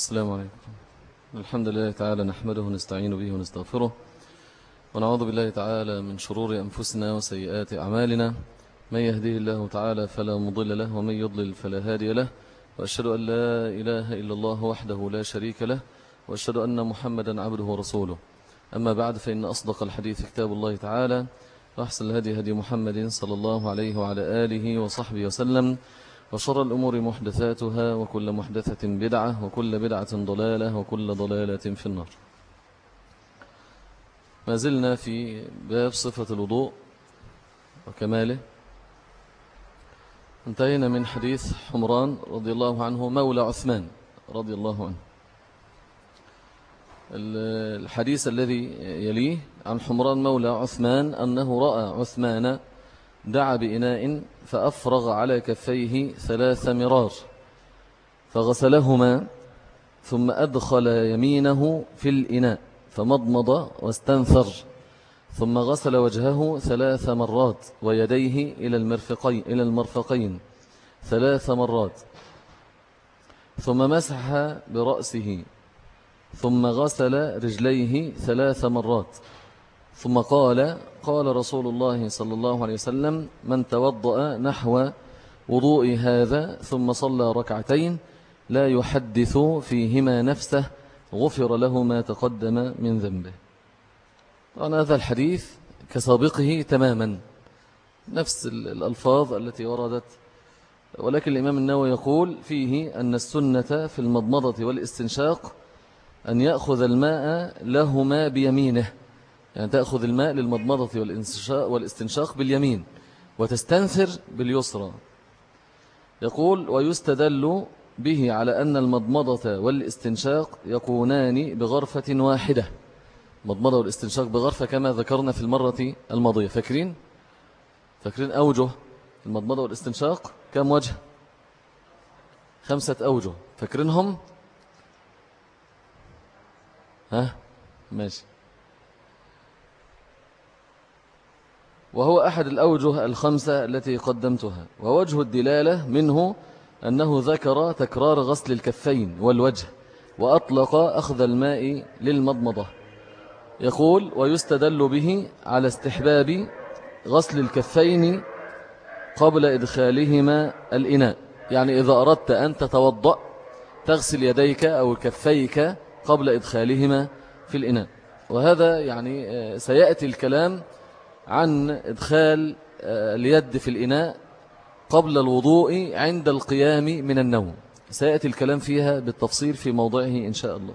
السلام عليكم. الحمد لله تعالى نحمده ونستعين به ونستغفره. ونعوذ بالله تعالى من شرور أنفسنا وسيئات أعمالنا. من يهديه الله تعالى فلا مضل له ومن يضلل فلا هادي له. وأشهد أن لا إله إلا الله وحده لا شريك له وأشهد أن محمدا عبده ورسوله. أما بعد فإن أصدق الحديث كتاب الله تعالى وأحسن الهدي هدي محمد صلى الله عليه وعلى آله وصحبه وسلم. وشر الأمور محدثاتها وكل محدثة بدعة وكل بدعة ضلالة وكل ضلالة في النار. ما زلنا في باب صفة الوضوء وكماله. انتهينا من حديث حمران رضي الله عنه مولى عثمان رضي الله عنه. الحديث الذي يليه عن حمران مولى عثمان أنه رأى عثمان دعا بإناء فأفرغ على كفيه ثلاث مرار فغسلهما ثم أدخل يمينه في الإناء فمضمض واستنثر ثم غسل وجهه ثلاث مرات ويديه إلى المرفقين, إلى المرفقين. ثلاث مرات. ثم مسح برأسه. ثم غسل رجليه ثلاث مرات. ثم قال قال رسول الله صلى الله عليه وسلم من توضأ نحو وضوء هذا ثم صلى ركعتين لا يحدث فيهما نفسه غفر له ما تقدم من ذنبه. طبعا هذا الحديث كسابقه تماما. نفس الألفاظ التي وردت. ولكن الإمام النووي يقول فيه أن السنة في المضمضة والاستنشاق أن يأخذ الماء لهما بيمينه. يعني تأخذ الماء للمضمضة والاستنشاق باليمين وتستنثر باليسرى يقول ويستدل به على أن المضمضة والاستنشاق يكونان بغرفة واحدة مضمضة والاستنشاق بغرفة كما ذكرنا في المرة الماضية فاكرين؟ فاكرين أوجه المضمضة والاستنشاق كم وجه؟ خمسة أوجه فاكرينهم؟ ها؟ ماشي وهو أحد الأوجه الخمسة التي قدمتها ووجه الدلالة منه أنه ذكر تكرار غسل الكفين والوجه وأطلق أخذ الماء للمضمضة. يقول ويستدل به على استحباب غسل الكفين قبل إدخالهما الإناء. يعني إذا أردت أن تتوضأ تغسل يديك أو كفيك قبل إدخالهما في الإناء. وهذا يعني آه، سيأتي الكلام عن إدخال آه، اليد في الإناء قبل الوضوء عند القيام من النوم. سيأتي الكلام فيها بالتفصيل في موضعه إن شاء الله.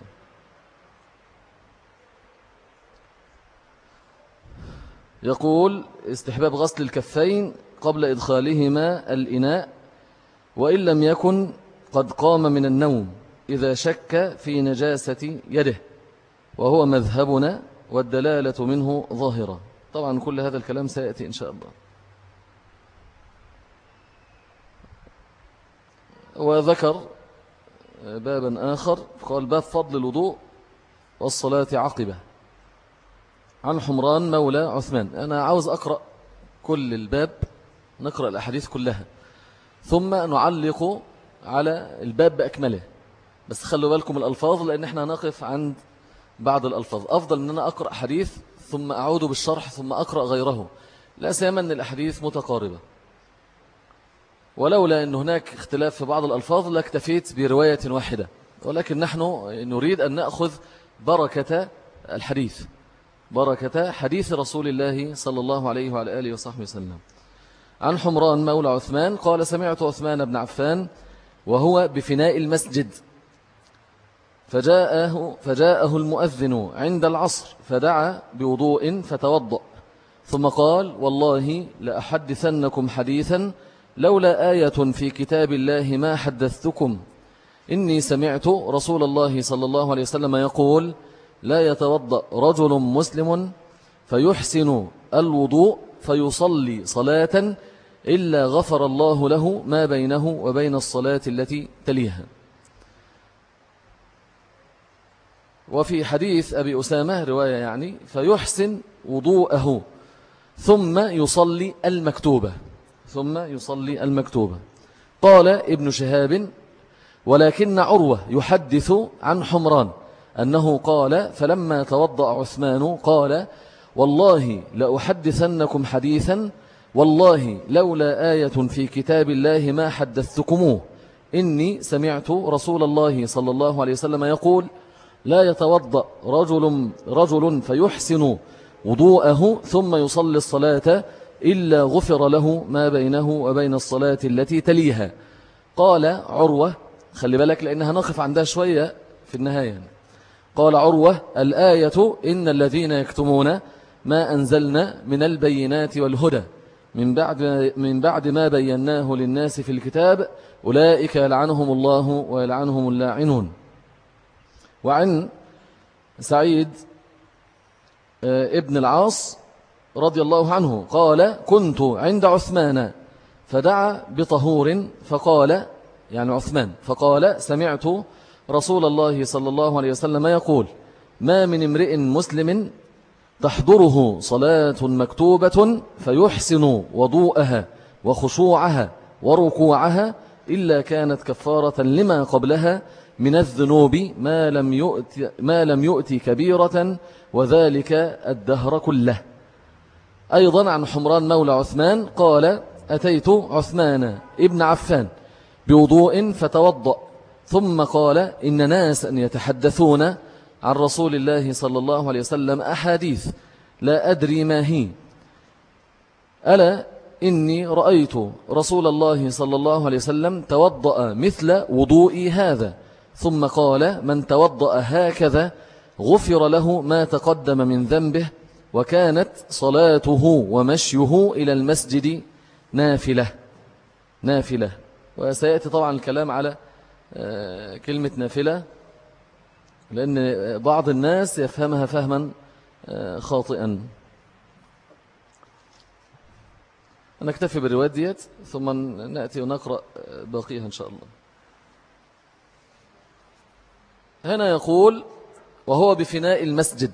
يقول استحباب غسل الكفين قبل إدخالهما الإناء وإن لم يكن قد قام من النوم إذا شك في نجاسة يده وهو مذهبنا والدلالة منه ظاهرة. طبعا كل هذا الكلام سيأتي إن شاء الله. وذكر بابا آخر قال باب فضل الوضوء والصلاة عقبة. عن حمران مولى عثمان أنا عاوز أقرأ كل الباب نقرأ الأحاديث كلها ثم نعلق على الباب بأكمله. بس خلوا بالكم الألفاظ لأن إحنا نقف عند بعض الألفاظ. أفضل أن أنا أقرأ حديث ثم أعود بالشرح ثم أقرأ غيره. لا سيما أن الأحاديث متقاربة. ولولا أن هناك اختلاف في بعض الألفاظ لاكتفيت برواية واحدة. ولكن نحن نريد أن نأخذ بركة الحديث. بركة حديث رسول الله صلى الله عليه وعلى آله وصحبه وسلم. عن حمران مولى عثمان قال سمعت عثمان بن عفان وهو بفناء المسجد. فجاءه, فجاءه المؤذن عند العصر فدعا بوضوء فتوضأ. ثم قال والله لأحدثنكم حديثا لولا آية في كتاب الله ما حدثتكم. إني سمعت رسول الله صلى الله عليه وسلم يقول لا يتوضأ رجل مسلم فيحسن الوضوء فيصلي صلاة إلا غفر الله له ما بينه وبين الصلاة التي تليها. وفي حديث أبي أسامة رواية يعني فيحسن وضوءه ثم يصلي المكتوبة ثم يصلي المكتوبة. قال ابن شهاب ولكن عروة يحدث عن حمران أنه قال فلما توضأ عثمان قال والله لأحدثنكم حديثا والله لولا آية في كتاب الله ما حدثتكموه إني سمعت رسول الله صلى الله عليه وسلم يقول لا يتوضأ رجل, رجل فيحسن وضوءه ثم يصلي الصلاة إلا غفر له ما بينه وبين الصلاة التي تليها. قال عروة خلي بالك لأنها نقف عندها شوية في النهاية. قال عروة الآية إن الذين يكتمون ما أنزلنا من البينات والهدى. من بعد, من بعد ما بيناه للناس في الكتاب أولئك يلعنهم الله ويلعنهم اللاعنون. وعن سعيد آه، ابن العاص رضي الله عنه قال كنت عند عثمان فدعا بطهور فقال يعني عثمان فقال سمعت رسول الله صلى الله عليه وسلم يقول ما من امرئ مسلم تحضره صلاة مكتوبة فيحسن وضوءها وخشوعها وركوعها إلا كانت كفارة لما قبلها من الذنوب ما لم يؤتي, ما لم يؤتي كبيرة وذلك الدهر كله. أيضا عن حمران مولى عثمان قال أتيت عثمان ابن عفان بوضوء فتوضأ ثم قال إن ناس يتحدثون عن رسول الله صلى الله عليه وسلم أحاديث لا أدري ما هي. ألا إني رأيت رسول الله صلى الله عليه وسلم توضأ مثل وضوئي هذا. ثم قال من توضأ هكذا غفر له ما تقدم من ذنبه وكانت صلاته ومشيه إلى المسجد نافلة. نافلة. وسيأتي طبعا الكلام على آه، كلمة نافلة لأن بعض الناس يفهمها فهما آه، خاطئا. نكتفي بالروايات ديت ثم نأتي ونقرأ باقيها إن شاء الله. هنا يقول وهو بفناء المسجد.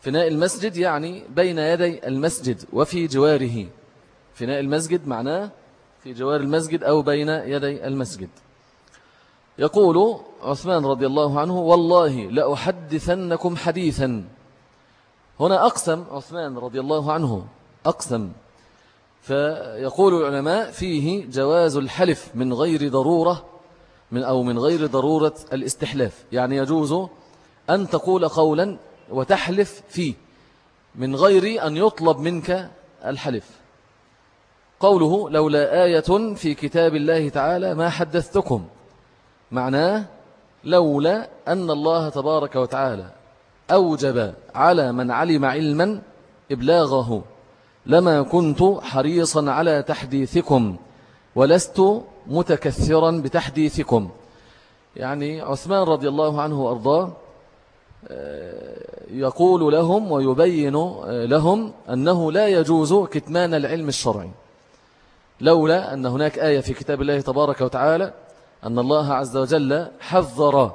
فناء المسجد يعني بين يدي المسجد وفي جواره. فناء المسجد معناه في جوار المسجد أو بين يدي المسجد. يقول عثمان رضي الله عنه والله لأحدثنكم حديثا. هنا أقسم عثمان رضي الله عنه أقسم. فيقول العلماء فيه جواز الحلف من غير ضرورة من أو من غير ضرورة الاستحلاف. يعني يجوز أن تقول قولا وتحلف فيه من غير أن يطلب منك الحلف. قوله لولا آية في كتاب الله تعالى ما حدثتكم. معناه لولا أن الله تبارك وتعالى أوجب على من علم علما إبلاغه. لما كنت حريصا على تحديثكم. ولست متكثرا بتحديثكم. يعني عثمان رضي الله عنه وأرضاه آه، يقول لهم ويبين آه، لهم أنه لا يجوز كتمان العلم الشرعي. لولا أن هناك آية في كتاب الله تبارك وتعالى أن الله عز وجل حذر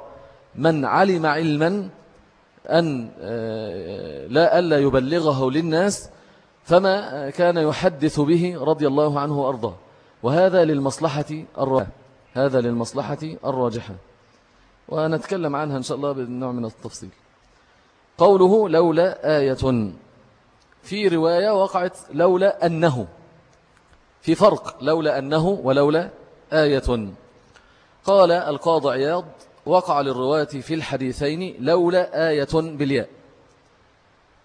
من علم علما أن آه، لا ألا يبلغه للناس فما كان يحدث به رضي الله عنه وأرضاه. وهذا للمصلحة الراجحة. هذا للمصلحة الراجحة. ونتكلم عنها إن شاء الله بالنوع من التفصيل. قوله لولا آية. في رواية وقعت لولا أنه. في فرق لولا أنه ولولا آية. قال القاضي عياض وقع للرواة في الحديثين لولا آية بالياء.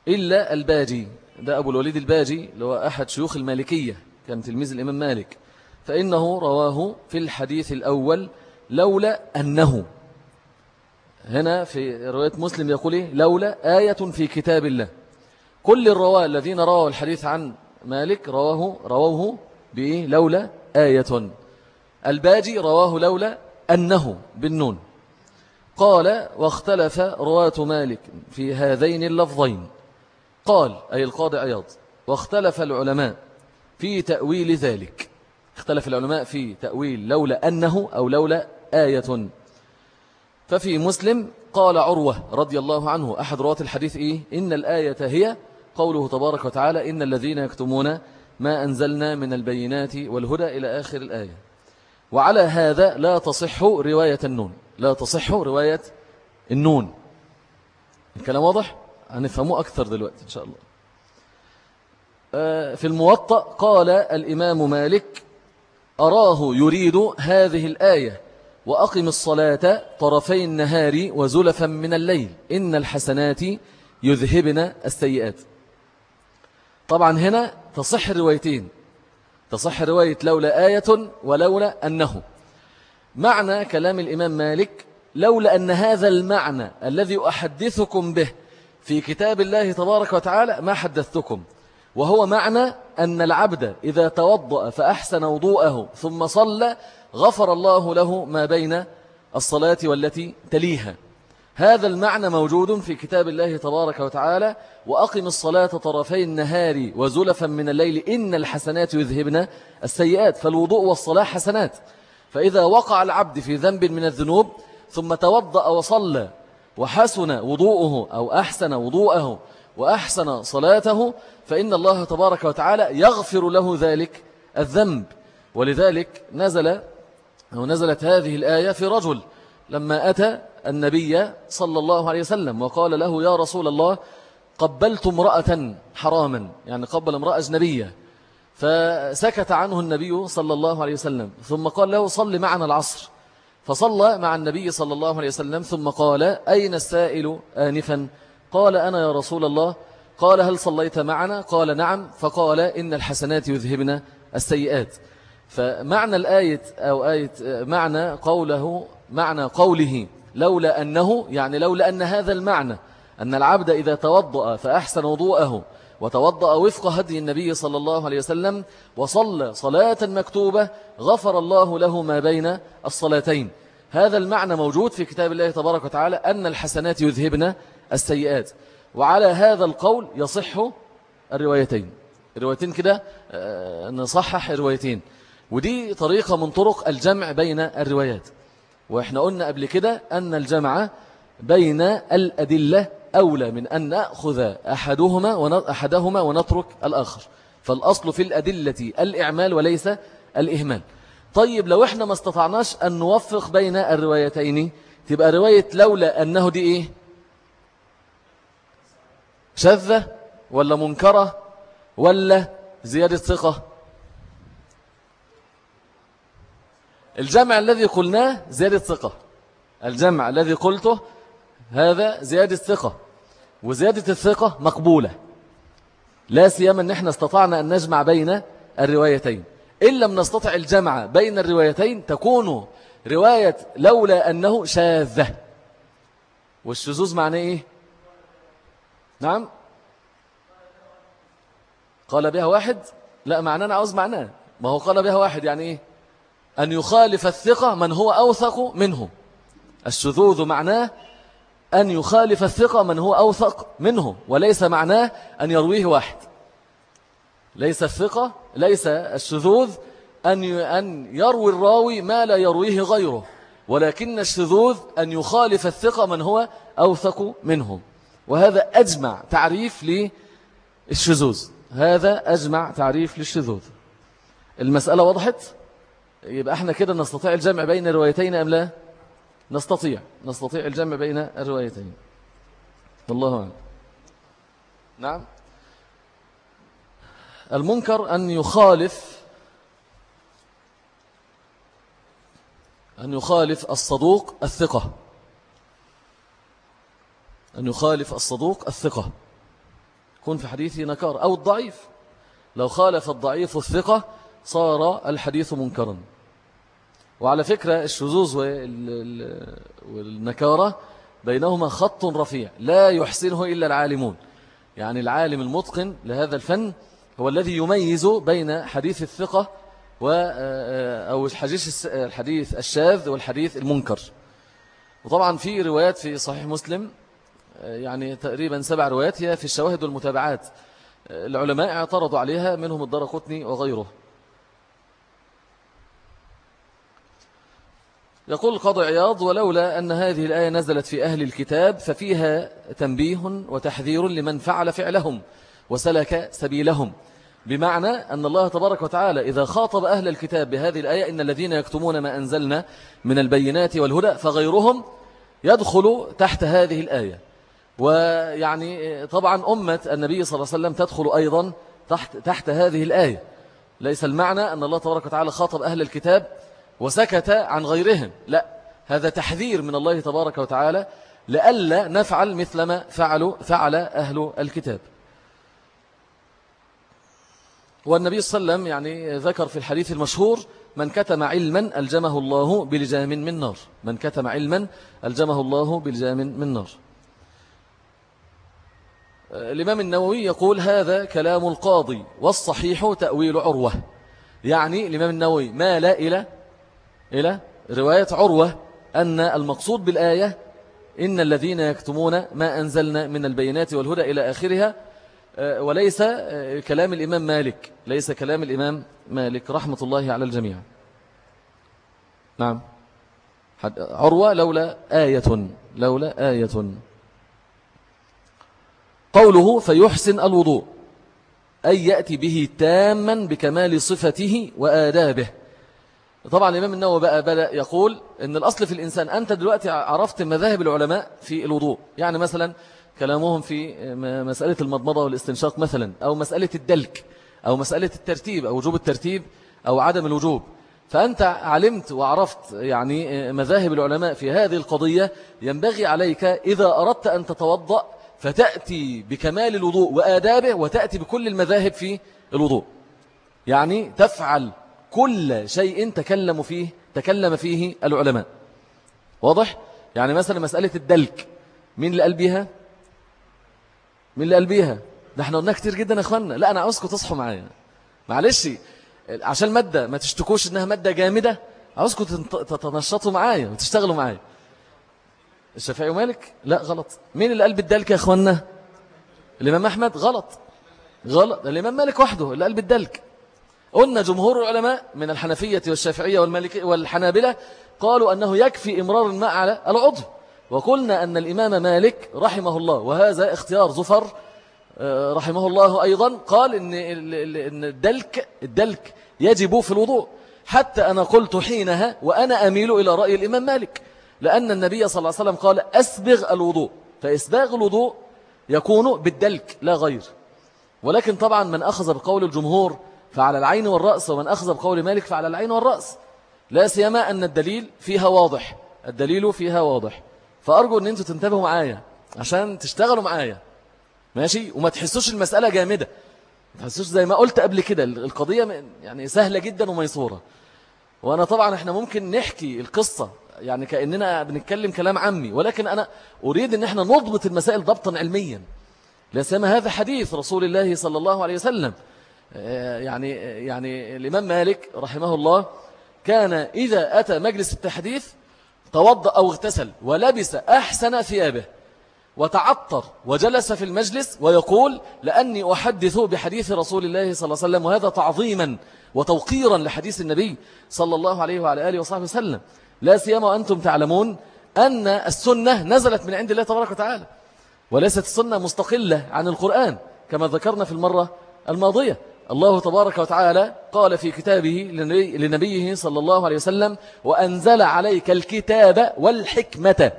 إلا الباجي. ده أبو الوليد الباجي اللي هو أحد شيوخ المالكية. كان تلميذ الإمام مالك. فإنه رواه في الحديث الأول لولا أنه. هنا في رواية مسلم يقول إيه؟ لولا آية في كتاب الله. كل الرواة الذين رواه الحديث عن مالك رواه رواه بإيه؟ لولا آية. الباجي رواه لولا أنه بالنون. قال واختلف رواة مالك في هذين اللفظين. قال أي القاضي عياض واختلف العلماء في تأويل ذلك. اختلف العلماء في تأويل لولا أنه أو لولا آية. ففي مسلم قال عروة رضي الله عنه أحد رواة الحديث إيه؟ إن الآية هي قوله تبارك وتعالى إن الذين يكتمون ما أنزلنا من البينات والهدى إلى آخر الآية. وعلى هذا لا تصح رواية النون لا تصح رواية النون. الكلام واضح؟ هنفهمه أكثر دلوقتي إن شاء الله. آه، في الموطأ قال الإمام مالك أراه يريد هذه الآية وأقم الصلاة طرفي النهار وزلفا من الليل إن الحسنات يذهبن السيئات. طبعا هنا تصح الروايتين تصح رواية لولا آية ولولا أنه. معنى كلام الإمام مالك لولا أن هذا المعنى الذي أحدثكم به في كتاب الله تبارك وتعالى ما حدثتكم. وهو معنى أن العبد إذا توضأ فأحسن وضوءه ثم صلى غفر الله له ما بين الصلاة والتي تليها. هذا المعنى موجود في كتاب الله تبارك وتعالى وأقم الصلاة طرفي النهار وزلفا من الليل إن الحسنات يذهبن السيئات فالوضوء والصلاة حسنات. فإذا وقع العبد في ذنب من الذنوب ثم توضأ وصلى وحسن وضوءه أو أحسن وضوءه وأحسن صلاته فإن الله تبارك وتعالى يغفر له ذلك الذنب. ولذلك نزل أو نزلت هذه الآية في رجل لما أتى النبي صلى الله عليه وسلم وقال له يا رسول الله قبلت امرأة حراما يعني قبل امرأة أجنبية. فسكت عنه النبي صلى الله عليه وسلم ثم قال له صل معنا العصر. فصلى مع النبي صلى الله عليه وسلم ثم قال أين السائل آنفا؟ قال أنا يا رسول الله قال هل صليت معنا؟ قال نعم. فقال إن الحسنات يذهبن السيئات. فمعنى الآية أو آية معنى قوله معنى قوله لولا أنه يعني لولا أن هذا المعنى أن العبد إذا توضأ فأحسن وضوءه وتوضأ وفق هدي النبي صلى الله عليه وسلم وصلى صلاة مكتوبة غفر الله له ما بين الصلاتين. هذا المعنى موجود في كتاب الله تبارك وتعالى أن الحسنات يذهبن السيئات. وعلى هذا القول يصح الروايتين. الروايتين كده آه، نصحح الروايتين. ودي طريقة من طرق الجمع بين الروايات. وإحنا قلنا قبل كده أن الجمع بين الأدلة أولى من أن نأخذ أحدهما أحدهما ونترك الآخر. فالأصل في الأدلة الإعمال وليس الإهمال. طيب لو إحنا ما استطعناش أن نوفق بين الروايتين تبقى رواية لولا أنه دي إيه؟ شذة ولا منكرة ولا زيادة ثقة؟ الجمع الذي قلناه زيادة ثقة. الجمع الذي قلته هذا زيادة ثقة. وزيادة الثقة مقبولة. لا سيما أن إحنا استطعنا أن نجمع بين الروايتين. إن لم نستطع الجمع بين الروايتين تكون رواية لولا أنه شاذة. والشذوذ معناه إيه؟ نعم. قال بها واحد؟ لا معناه أنا عاوز معناه. ما هو قال بها واحد يعني إيه؟ أن يخالف الثقة من هو أوثق منه. الشذوذ معناه أن يخالف الثقة من هو أوثق منه وليس معناه أن يرويه واحد. ليس الثقة ليس الشذوذ أن أن يروي الراوي ما لا يرويه غيره ولكن الشذوذ أن يخالف الثقة من هو أوثق منه. وهذا أجمع تعريف للشذوذ. هذا أجمع تعريف للشذوذ. المسألة وضحت؟ يبقى إحنا كده نستطيع الجمع بين الروايتين أم لا؟ نستطيع. نستطيع الجمع بين الروايتين. والله أعلم. نعم. المنكر أن يخالف أن يخالف الصدوق الثقة. أن يخالف الصدوق الثقة. يكون في حديثه نكار أو الضعيف. لو خالف الضعيف الثقة صار الحديث منكرا. وعلى فكرة الشذوذ والنكارة بينهما خط رفيع. لا يحسنه إلا العالمون. يعني العالم المتقن لهذا الفن هو الذي يميز بين حديث الثقة و أو الحديث الحديث الشاذ والحديث المنكر. وطبعا في روايات في صحيح مسلم يعني تقريبا سبع روايات هي في الشواهد والمتابعات. العلماء اعترضوا عليها منهم الدار قطني وغيره. يقول القاضي عياض ولولا أن هذه الآية نزلت في أهل الكتاب ففيها تنبيه وتحذير لمن فعل فعلهم وسلك سبيلهم. بمعنى أن الله تبارك وتعالى إذا خاطب أهل الكتاب بهذه الآية إن الذين يكتمون ما أنزلنا من البينات والهدى فغيرهم يدخل تحت هذه الآية. ويعني طبعا أمة النبي صلى الله عليه وسلم تدخل أيضا تحت, تحت هذه الآية. ليس المعنى أن الله تبارك وتعالى خاطب أهل الكتاب وسكت عن غيرهم. لا هذا تحذير من الله تبارك وتعالى لألا نفعل مثلما فعلوا فعل أهل الكتاب. والنبي صلى الله عليه وسلم يعني ذكر في الحديث المشهور من كتم علما ألجمه الله بلجام من نار. من كتم علما ألجمه الله بلجام من نار. الإمام النووي يقول هذا كلام القاضي والصحيح تأويل عروة. يعني الإمام النووي مال إلى إلى رواية عروة أن المقصود بالآية إن الذين يكتمون ما أنزلنا من البينات والهدى إلى آخرها آه، وليس آه، كلام الإمام مالك ليس كلام الإمام مالك. رحمة الله على الجميع. نعم. عروة لولا آية لولا آية. قوله فيحسن الوضوء أي يأتي به تاما بكمال صفته وآدابه. طبعا الإمام النووي بقى بدأ يقول أن الأصل في الإنسان أنت دلوقتي عرفت مذاهب العلماء في الوضوء. يعني مثلا كلامهم في مسألة المضمضة والاستنشاق مثلا أو مسألة الدلك أو مسألة الترتيب أو وجوب الترتيب أو عدم الوجوب. فأنت علمت وعرفت يعني مذاهب العلماء في هذه القضية ينبغي عليك إذا أردت أن تتوضأ فتأتي بكمال الوضوء وآدابه وتأتي بكل المذاهب في الوضوء يعني تفعل كل شيء تكلم فيه تكلم فيه العلماء واضح؟ يعني مثلا مسألة الدلك مين اللي قال بيها؟ مين اللي قال بيها؟ ده إحنا قلنا كتير جدا يا اخوانا لا أنا عاوزكم تصحوا معايا معلش عشان المادة ما تشتكوش إنها مادة جامدة عاوزكم تتنشطوا معايا وتشتغلوا معايا الشافعي ومالك لا غلط. مين اللي قال بالدلك يا إخوانا؟ الإمام أحمد؟ غلط. غلط. الإمام مالك وحده اللي قال بالدلك قلنا جمهور العلماء من الحنفية والشافعية والمالكية والحنابلة قالوا أنه يكفي إمرار الماء على العضو. وقلنا أن الإمام مالك رحمه الله وهذا اختيار زفر آه، رحمه الله أيضا قال إن الدلك, الدلك يجب في الوضوء. حتى أنا قلت حينها وأنا أميل إلى رأي الإمام مالك. لأن النبي صلى الله عليه وسلم قال أسبغ الوضوء فإسباغ الوضوء يكون بالدلك لا غير. ولكن طبعا من أخذ بقول الجمهور فعلى العين والرأس ومن أخذ بقول مالك فعلى العين والرأس. لا سيما أن الدليل فيها واضح الدليل فيها واضح. فأرجو أن أنتوا تنتبهوا معايا عشان تشتغلوا معايا. ماشي؟ وما تحسوش المسألة جامدة. ما تحسوش زي ما قلت قبل كده القضية يعني سهلة جدا وميسورة. وأنا طبعا إحنا ممكن نحكي القصة يعني كأننا بنتكلم كلام عمي ولكن أنا أريد أن إحنا نضبط المسائل ضبطا علميا. لا هذا حديث رسول الله صلى الله عليه وسلم. آه، يعني يعني الإمام مالك رحمه الله كان إذا أتى مجلس التحديث توضأ أو اغتسل ولبس أحسن ثيابه وتعطر وجلس في المجلس ويقول لأني أحدث بحديث رسول الله صلى الله عليه وسلم وهذا تعظيما وتوقيرا لحديث النبي صلى الله عليه وعلى آله وصحبه وسلم. لا سيما وأنتم تعلمون أن السنة نزلت من عند الله تبارك وتعالى وليست السنة مستقلة عن القرآن كما ذكرنا في المرة الماضية. الله تبارك وتعالى قال في كتابه لنبيه صلى الله عليه وسلم وأنزل عليك الكتاب والحكمة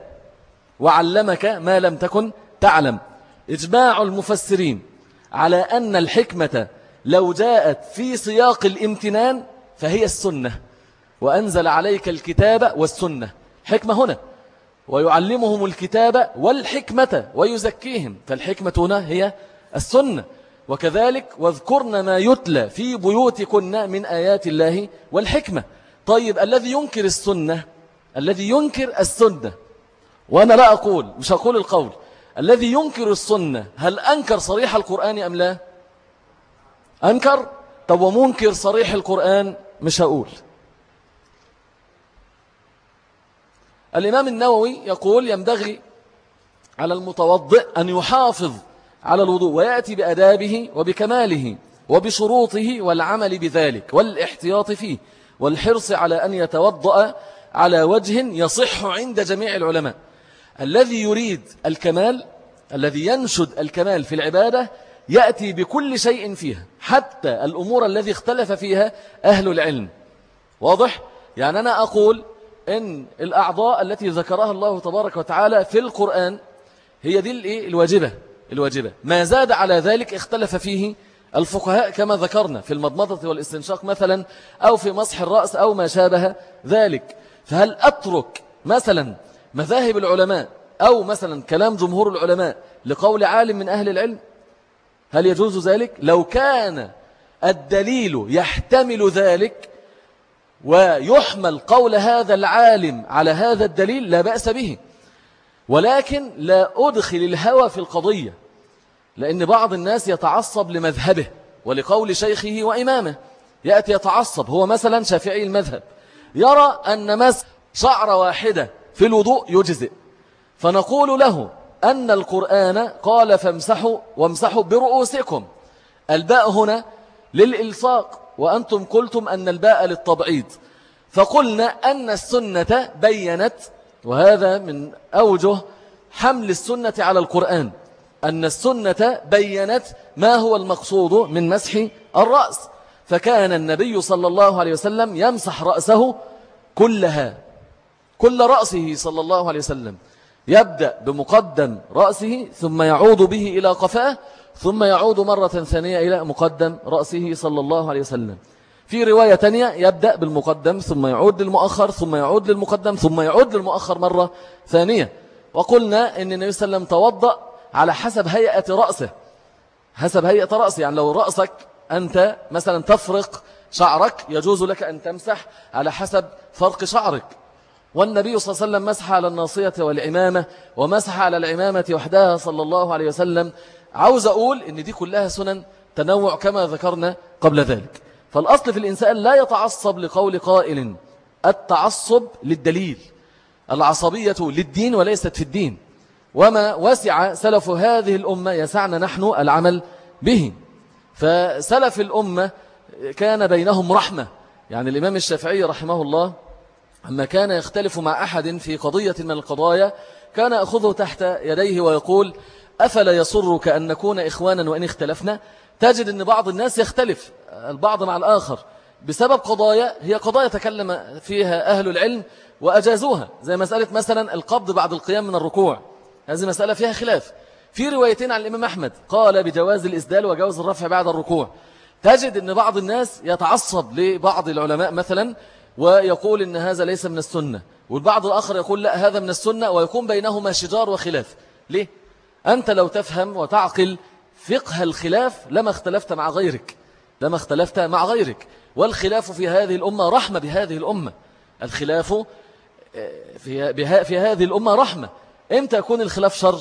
وعلمك ما لم تكن تعلم. إجماع المفسرين على أن الحكمة لو جاءت في سياق الامتنان فهي السنة. وأنزل عليك الكتاب والسنة. حكمة هنا. ويعلمهم الكتاب والحكمة ويزكيهم. فالحكمة هنا هي السنة. وكذلك واذكرن ما يتلى في بيوتكن من آيات الله والحكمة. طيب الذي ينكر السنة؟ الذي ينكر السنة. وأنا لا أقول مش أقول القول. الذي ينكر السنة هل أنكر صريح القرآن أم لا؟ أنكر؟ طب ومنكر صريح القرآن؟ مش هقول. الإمام النووي يقول ينبغي على المتوضئ أن يحافظ على الوضوء ويأتي بأدابه وبكماله وبشروطه والعمل بذلك والاحتياط فيه والحرص على أن يتوضأ على وجه يصح عند جميع العلماء الذي يريد الكمال الذي ينشد الكمال في العبادة يأتي بكل شيء فيها حتى الأمور الذي اختلف فيها أهل العلم واضح؟ يعني أنا أقول إن الأعضاء التي ذكرها الله تبارك وتعالى في القرآن هي دي الواجبة الواجبة. ما زاد على ذلك اختلف فيه الفقهاء كما ذكرنا في المضمضة والاستنشاق مثلا أو في مسح الرأس أو ما شابه ذلك. فهل أترك مثلا مذاهب العلماء أو مثلا كلام جمهور العلماء لقول عالم من أهل العلم؟ هل يجوز ذلك؟ لو كان الدليل يحتمل ذلك ويحمل قول هذا العالم على هذا الدليل لا بأس به. ولكن لا أدخل الهوى في القضية لأن بعض الناس يتعصب لمذهبه ولقول شيخه وإمامه. يأتي يتعصب هو مثلا شافعي المذهب يرى أن مس شعر واحدة في الوضوء يجزئ. فنقول له أن القرآن قال فامسحوا وامسحوا برؤوسكم. الباء هنا للإلصاق. وأنتم قلتم أن الباء للتبعيض. فقلنا أن السنة بينت وهذا من أوجه حمل السنة على القرآن أن السنة بينت ما هو المقصود من مسح الرأس. فكان النبي صلى الله عليه وسلم يمسح رأسه كلها كل رأسه صلى الله عليه وسلم. يبدأ بمقدم رأسه ثم يعود به إلى قفاه ثم يعود مرة ثانية إلى مقدم رأسه صلى الله عليه وسلم. في رواية تانية يبدأ بالمقدم ثم يعود للمؤخر ثم يعود للمقدم ثم يعود للمؤخر مرة ثانية. وقلنا أن النبي صلى الله عليه وسلم توضأ على حسب هيئة رأسه. حسب هيئة رأسه يعني لو رأسك أنت مثلا تفرق شعرك يجوز لك أن تمسح على حسب فرق شعرك. والنبي صلى الله عليه وسلم مسح على الناصية والعمامة ومسح على العمامة وحدها صلى الله عليه وسلم عاوز أقول إن دي كلها سنن تنوع كما ذكرنا قبل ذلك. فالأصل في الإنسان لا يتعصب لقول قائل التعصب للدليل العصبية للدين وليست في الدين. وما وسع سلف هذه الأمة يسعنا نحن العمل به. فسلف الأمة كان بينهم رحمة. يعني الإمام الشافعي رحمه الله أما كان يختلف مع أحد في قضية من القضايا كان أخذه تحت يديه ويقول أفلا يسرك أن نكون إخوانا وإن اختلفنا؟ تجد أن بعض الناس يختلف البعض مع الآخر. بسبب قضايا هي قضايا تكلم فيها أهل العلم وأجازوها. زي مسألة مثلا القبض بعد القيام من الركوع. هذه مسألة فيها خلاف. في روايتين عن الإمام أحمد. قال بجواز الإسدال وجواز الرفع بعد الركوع. تجد أن بعض الناس يتعصب لبعض العلماء مثلا ويقول أن هذا ليس من السنة. والبعض الآخر يقول لا هذا من السنة ويكون بينهما شجار وخلاف. ليه؟ أنت لو تفهم وتعقل فقه الخلاف لما اختلفت مع غيرك لما اختلفت مع غيرك. والخلاف في هذه الأمة رحمة بهذه الأمة. الخلاف آه، في, في هذه الأمة رحمة. إمتى يكون الخلاف شر؟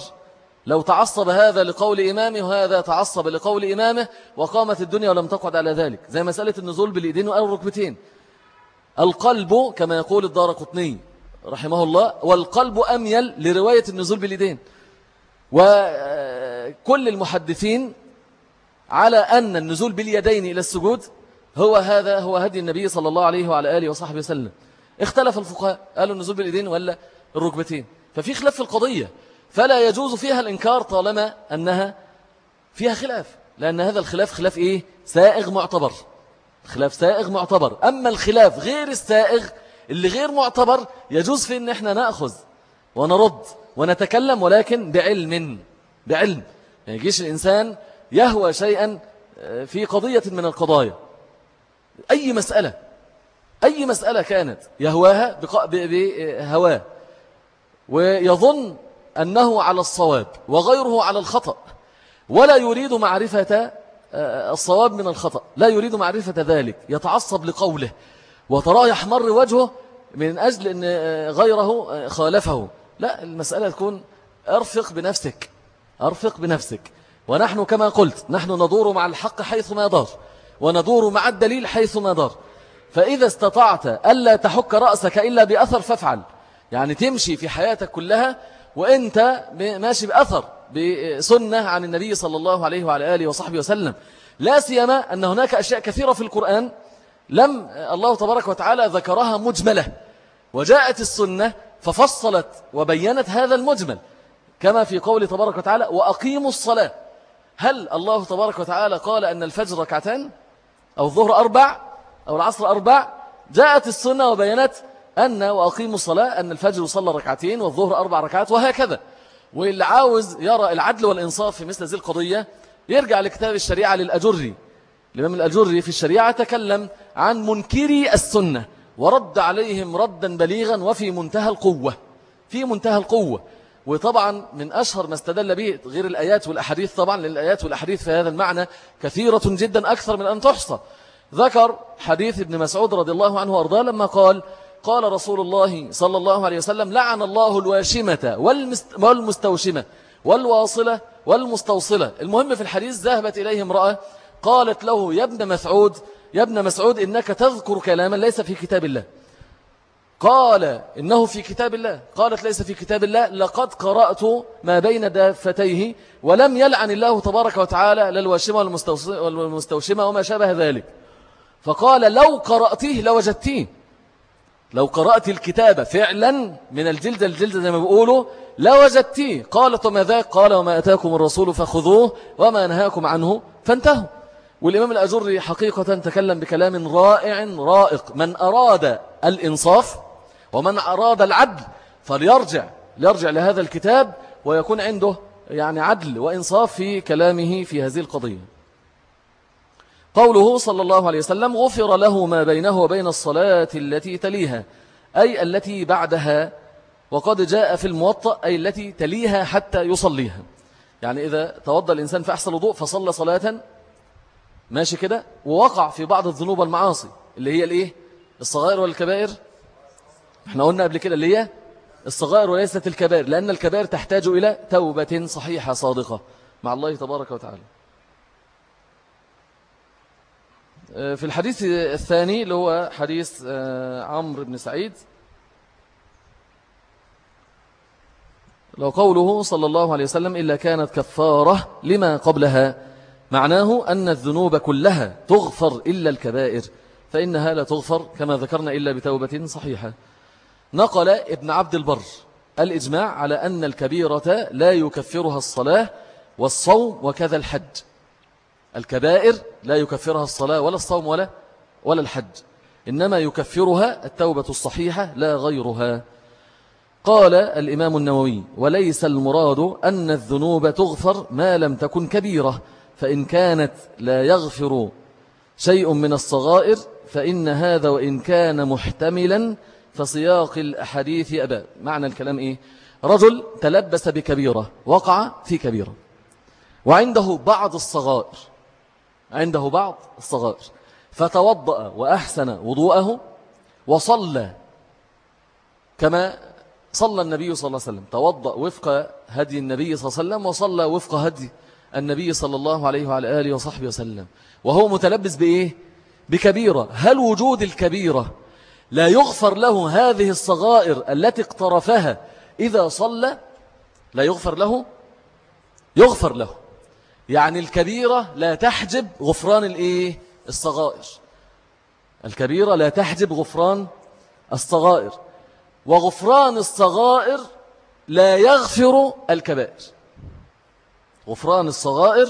لو تعصب هذا لقول إمامه وهذا تعصب لقول إمامه وقامت الدنيا ولم تقعد على ذلك. زي مسألة النزول بالإيدين والركبتين القلب كما يقول الدار قطني رحمه الله والقلب أميل لرواية النزول باليدين. وكل المحدثين على أن النزول باليدين إلى السجود هو هذا هو هدي النبي صلى الله عليه وعلى آله وصحبه وسلم. اختلف الفقهاء قالوا النزول باليدين ولا الركبتين. ففي خلاف في القضية. فلا يجوز فيها الإنكار طالما أنها فيها خلاف. لأن هذا الخلاف خلاف إيه؟ سائغ معتبر. خلاف سائغ معتبر. أما الخلاف غير السائغ اللي غير معتبر يجوز في أن إحنا نأخذ. ونرد ونتكلم ولكن بعلم بعلم. ما يجيش الإنسان يهوى شيئا آه، في قضية من القضايا. أي مسألة أي مسألة كانت يهواها بهواه ويظن أنه على الصواب وغيره على الخطأ. ولا يريد معرفة آه، الصواب من الخطأ. لا يريد معرفة ذلك. يتعصب لقوله. وتراه يحمر وجهه من أجل أن آه، غيره آه، خالفه. لا المسألة تكون أرفق بنفسك أرفق بنفسك. ونحن كما قلت نحن ندور مع الحق حيث ما دار وندور مع الدليل حيث ما دار فإذا استطعت ألا تحك رأسك إلا بأثر فافعل. يعني تمشي في حياتك كلها وإنت ماشي بأثر بسنة عن النبي صلى الله عليه وعلى آله وصحبه وسلم. لا سيما أن هناك أشياء كثيرة في القرآن لم الله تبارك وتعالى ذكرها مجملة. وجاءت السنة ففصلت وبينت هذا المجمل كما في قول تبارك وتعالى وأقيموا الصلاة. هل الله تبارك وتعالى قال أن الفجر ركعتان أو الظهر أربع أو العصر أربع؟ جاءت السنة وبينت أن وأقيموا الصلاة أن الفجر يصلى ركعتين والظهر أربع ركعات وهكذا. واللي عاوز يرى العدل والإنصاف في مثل هذه القضية يرجع لكتاب الشريعة للأجري. الإمام الأجري في الشريعة تكلم عن منكري السنة. ورد عليهم ردا بليغا وفي منتهى القوة في منتهى القوة. وطبعا من أشهر ما استدل به غير الآيات والأحاديث طبعا للآيات والأحاديث في هذا المعنى كثيرة جدا أكثر من أن تحصى. ذكر حديث ابن مسعود رضي الله عنه وأرضاه لما قال قال رسول الله صلى الله عليه وسلم لعن الله الواشمة والمستوشمة والواصلة والمستوصلة. المهم في الحديث ذهبت إليه امرأة قالت له يا ابن مسعود يا ابن مسعود إنك تذكر كلاما ليس في كتاب الله. قال إنه في كتاب الله. قالت ليس في كتاب الله لقد قرأت ما بين دافتيه ولم يلعن الله تبارك وتعالى للواشمة والمستوشمة وما شابه ذلك. فقال لو قرأتيه لوجدتيه. لو قرأت الكتاب فعلا من الجلد الجلد زي ما بيقولوا لوجدتيه. قالت وما ذاك قال وما أتاكم الرسول فخذوه وما نهاكم عنه فانتهوا. والإمام الأجري حقيقة تكلم بكلام رائع رائق. من أراد الإنصاف ومن أراد العدل فليرجع ليرجع لهذا الكتاب ويكون عنده يعني عدل وإنصاف في كلامه في هذه القضية. قوله صلى الله عليه وسلم غفر له ما بينه وبين الصلاة التي تليها أي التي بعدها وقد جاء في الموطأ أي التي تليها حتى يصليها. يعني إذا توضى الإنسان في أحسن الوضوء فصلى صلاة ماشي كده؟ ووقع في بعض الذنوب المعاصي اللي هي الإيه؟ الصغائر والكبائر. إحنا قلنا قبل كده اللي هي الصغائر وليست الكبائر لأن الكبائر تحتاج إلى توبة صحيحة صادقة مع الله تبارك وتعالى. آه، في الحديث الثاني اللي هو حديث آه، عمرو بن سعيد. لو قوله صلى الله عليه وسلم إلا كانت كفارة لما قبلها معناه أن الذنوب كلها تغفر إلا الكبائر فإنها لا تغفر كما ذكرنا إلا بتوبة صحيحة. نقل ابن عبد البر الإجماع على أن الكبيرة لا يكفرها الصلاة والصوم وكذا الحج. الكبائر لا يكفرها الصلاة ولا الصوم ولا ولا الحج. إنما يكفرها التوبة الصحيحة لا غيرها. قال الإمام النووي وليس المراد أن الذنوب تغفر ما لم تكن كبيرة فإن كانت لا يغفر شيء من الصغائر فإن هذا وإن كان محتملا فسياق الأحاديث أبا معنى الكلام إيه؟ رجل تلبس بكبيرة وقع في كبيرة. وعنده بعض الصغائر عنده بعض الصغائر. فتوضأ وأحسن وضوءه وصلى كما صلى النبي صلى الله عليه وسلم. توضأ وفق هدي النبي صلى الله عليه وسلم وصلى وفق هدي النبي صلى الله عليه وعلى آله وصحبه وسلم. وهو متلبس بإيه؟ بكبيرة. هل وجود الكبيرة لا يغفر له هذه الصغائر التي اقترفها إذا صلى؟ لا يغفر له؟ يغفر له. يعني الكبيرة لا تحجب غفران الإيه؟ الصغائر. الكبيرة لا تحجب غفران الصغائر. وغفران الصغائر لا يغفر الكبائر. غفران الصغائر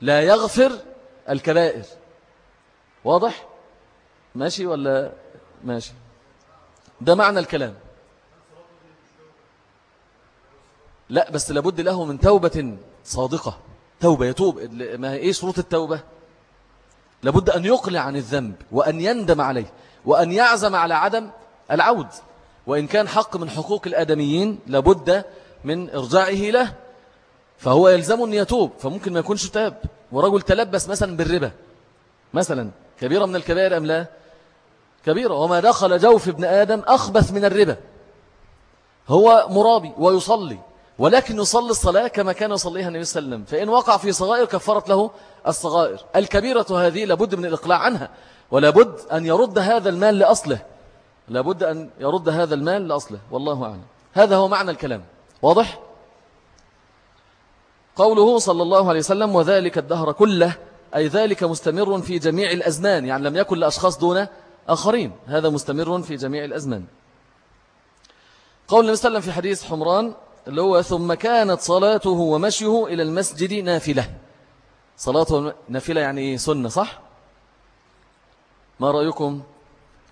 لا يغفر الكبائر. واضح؟ ماشي ولا ماشي؟ ده معنى الكلام. لا بس لابد له من توبة صادقة. توبة يتوب. ما هي إيه شروط التوبة؟ لابد أن يقلع عن الذنب وأن يندم عليه وأن يعزم على عدم العود. وإن كان حق من حقوق الآدميين لابد من إرجاعه له فهو يلزم أن يتوب فممكن ما يكونش تاب. ورجل تلبس مثلا بالربا. مثلا كبيرة من الكبائر أم لا؟ كبيرة. وما دخل جوف ابن آدم أخبث من الربا. هو مرابي ويصلي ولكن يصلي الصلاة كما كان يصليها النبي صلى الله عليه وسلم. فإن وقع في صغائر كفرت له الصغائر. الكبيرة هذه لابد من الإقلاع عنها ولابد أن يرد هذا المال لأصله. لابد أن يرد هذا المال لأصله. والله أعلم. هذا هو معنى الكلام. واضح؟ قوله صلى الله عليه وسلم وذلك الدهر كله أي ذلك مستمر في جميع الأزمان يعني لم يكن لأشخاص دون آخرين هذا مستمر في جميع الأزمان. قول النبي صلى الله عليه وسلم في حديث حمران اللي هو ثم كانت صلاته ومشيه إلى المسجد نافلة. صلاة نافلة يعني إيه؟ سنة صح؟ ما رأيكم؟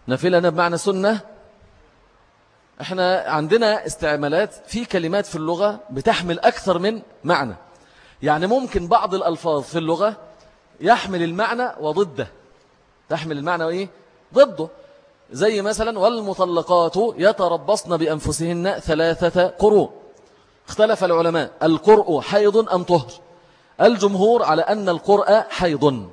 نافلة بمعنى سنة. إحنا عندنا استعمالات في كلمات في اللغة بتحمل أكثر من معنى. يعني ممكن بعض الألفاظ في اللغة يحمل المعنى وضده. تحمل المعنى وإيه؟ ضده. زي مثلا والمطلقات يتربصن بأنفسهن ثلاثة قروء. اختلف العلماء. القرء حيض أم طهر؟ الجمهور على أن القرء حيض.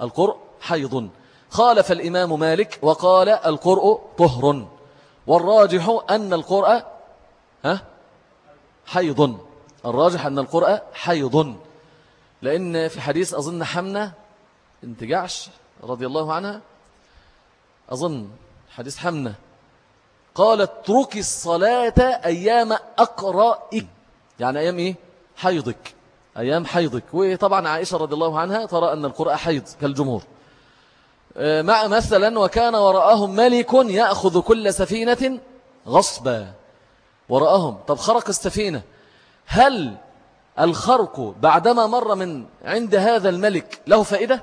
القرء حيض. خالف الإمام مالك وقال القرء طهر. والراجح أن القرء ها؟ حيض. الراجح أن القرء حيض. لأن في حديث أظن حمنة انت جعش رضي الله عنها أظن حديث حمنة قالت تركي الصلاة أيام أقرائك. يعني أيام إيه؟ حيضك. أيام حيضك. وطبعا عائشة رضي الله عنها ترى أن القرآن حيض كالجمهور. آه، مع مثلا وكان وراءهم ملك يأخذ كل سفينة غصبا. وراءهم. طب خرق السفينة. هل الخرق بعدما مر من عند هذا الملك له فائدة؟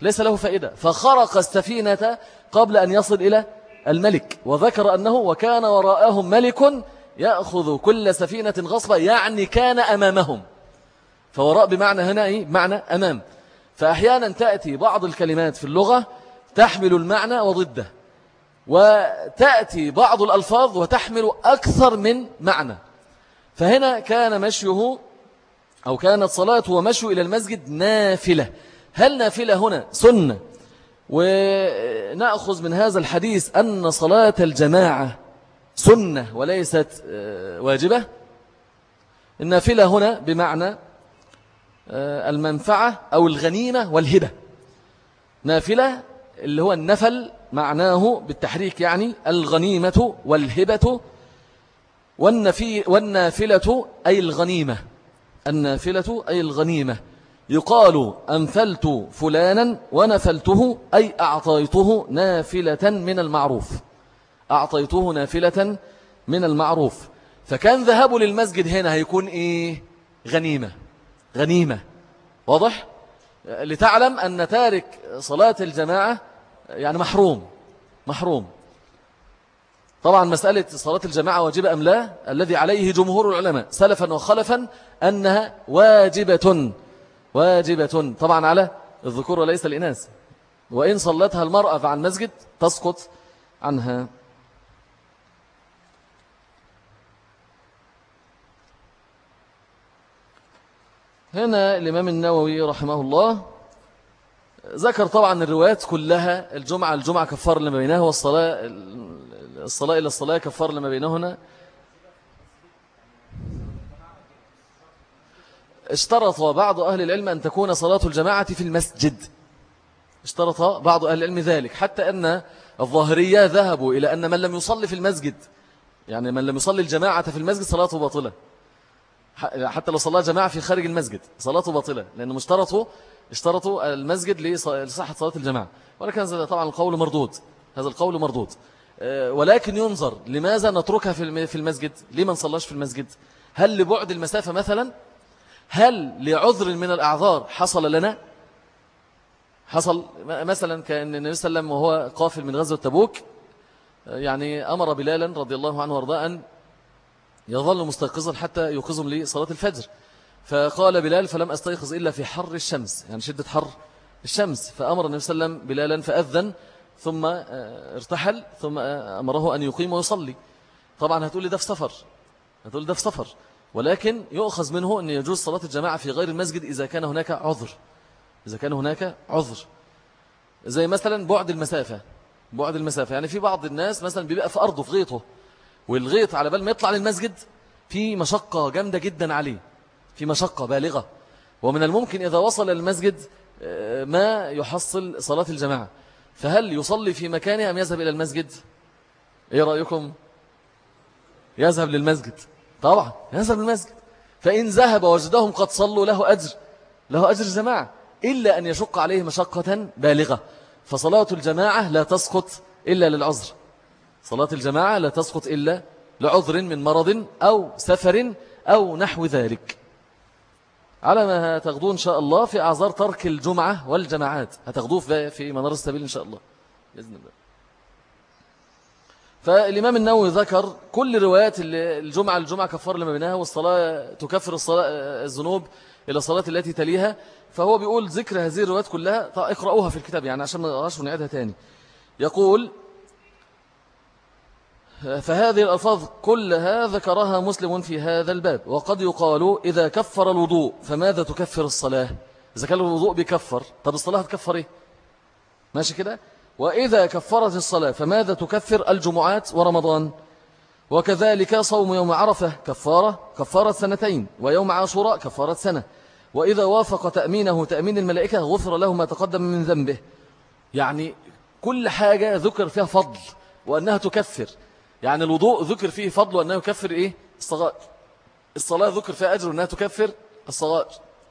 ليس له فائدة. فخرق السفينة قبل أن يصل إلى الملك وذكر أنه وكان وراءهم ملك يأخذ كل سفينة غصبا يعني كان أمامهم. فوراء بمعنى هنا إيه؟ بمعنى أمام. فأحيانا تأتي بعض الكلمات في اللغة تحمل المعنى وضده وتأتي بعض الألفاظ وتحمل أكثر من معنى. فهنا كان مشيه أو كانت صلاته ومشيه إلى المسجد نافلة. هل نافلة هنا؟ سنة ونأخذ من هذا الحديث أن صلاة الجماعة سنة وليست آه، واجبة. النافلة هنا بمعنى آه، المنفعة أو الغنيمة والهبة. نافلة اللي هو النفل معناه بالتحريك يعني الغنيمة والهبة والنفي والنافلة أي الغنيمة. النافلة أي الغنيمة. يقال أنفلت فلانا ونفلته أي أعطيته نافلة من المعروف. أعطيته نافلة من المعروف. فكان ذهابه للمسجد هنا هيكون إيه؟ غنيمة. غنيمة. واضح؟ لتعلم أن تارك صلاة الجماعة يعني محروم. محروم. طبعا مسألة صلاة الجماعة واجبة أم لا؟ الذي عليه جمهور العلماء سلفا وخلفا أنها واجبة. واجبة. طبعا على الذكور وليس الإناث. وإن صلتها المرأة فعن مسجد تسقط عنها. هنا الإمام النووي رحمه الله ذكر طبعا الروايات كلها الجمعة الجمعة كفار لما بينها والصلاة الصلاة إلى الصلاة كفار لما بينهن. اشترط بعض أهل العلم أن تكون صلاة الجماعة في المسجد. اشترط بعض أهل العلم ذلك. حتى أن الظاهرية ذهبوا إلى أن من لم يصلي في المسجد يعني من لم يصلي الجماعة في المسجد صلاته باطلة. حتى لو صلى جماعة في خارج المسجد صلاته باطلة لأنه اشترطوا اشترطوا المسجد لصحة صلاة الجماعة. ولكن هذا طبعا القول مردود. هذا القول مردود. ولكن ينظر لماذا نتركها في المسجد؟ لمن صلاش في المسجد؟ هل لبعد المسافة مثلا؟ هل لعذر من الأعذار حصل لنا؟ حصل مثلا كأن النبي صلى الله عليه وسلم وهو قافل من غزوة تبوك يعني أمر بلالا رضي الله عنه وأرضاه أن يظل مستيقظا حتى يوقظهم لصلاة الفجر. فقال بلال فلم أستيقظ إلا في حر الشمس يعني شدة حر الشمس. فأمر النبي صلى الله عليه وسلم بلالا فأذن ثم آه، ارتحل ثم آه، أمره أن يقيم ويصلي. طبعا هتقول لي ده في سفر. هتقول لي ده في سفر. ولكن يؤخذ منه أن يجوز صلاة الجماعة في غير المسجد إذا كان هناك عذر. إذا كان هناك عذر. زي مثلا بعد المسافة. بعد المسافة. يعني في بعض الناس مثلا بيبقى في أرضه في غيطه. والغيط على بال ما يطلع للمسجد في مشقة جامدة جدا عليه. في مشقة بالغة. ومن الممكن إذا وصل للمسجد آه، ما يحصل صلاة الجماعة. فهل يصلي في مكانه أم يذهب إلى المسجد؟ إيه رأيكم؟ يذهب للمسجد. طبعا يذهب للمسجد. فإن ذهب وجدهم قد صلوا له أجر. له أجر جماعة. إلا أن يشق عليه مشقة بالغة. فصلاة الجماعة لا تسقط إلا للعذر. صلاة الجماعة لا تسقط إلا لعذر من مرض أو سفر أو نحو ذلك. على ما هتاخدوه إن شاء الله في أعذار ترك الجمعة والجماعات. هتاخدوه في منار السبيل إن شاء الله. بإذن الله. فالإمام النووي ذكر كل روايات الجمعة الجمعة كفر لما بينها والصلاة تكفر الصلاة الذنوب إلى الصلاة التي تليها. فهو بيقول ذكر هذه الروايات كلها اقرأوها في الكتاب يعني عشان ما نقراش ونعيدها تاني. يقول فهذه الألفاظ كلها ذكرها مسلم في هذا الباب. وقد يقال إذا كفر الوضوء فماذا تكفر الصلاة؟ إذا كان الوضوء بيكفر طب الصلاة هتكفر إيه؟ ماشي كده؟ وإذا كفرت الصلاة فماذا تكفر الجمعات ورمضان؟ وكذلك صوم يوم عرفة كفارة كفارة سنتين ويوم عاشوراء كفارة سنة. وإذا وافق تأمينه تأمين الملائكة غفر له ما تقدم من ذنبه. يعني كل حاجة ذكر فيها فضل وأنها تكفر. يعني الوضوء ذكر فيه فضل وأنه يكفر إيه؟ الصغائر. الصلاة ذكر فيها أجر وأنها تكفر الصغائر.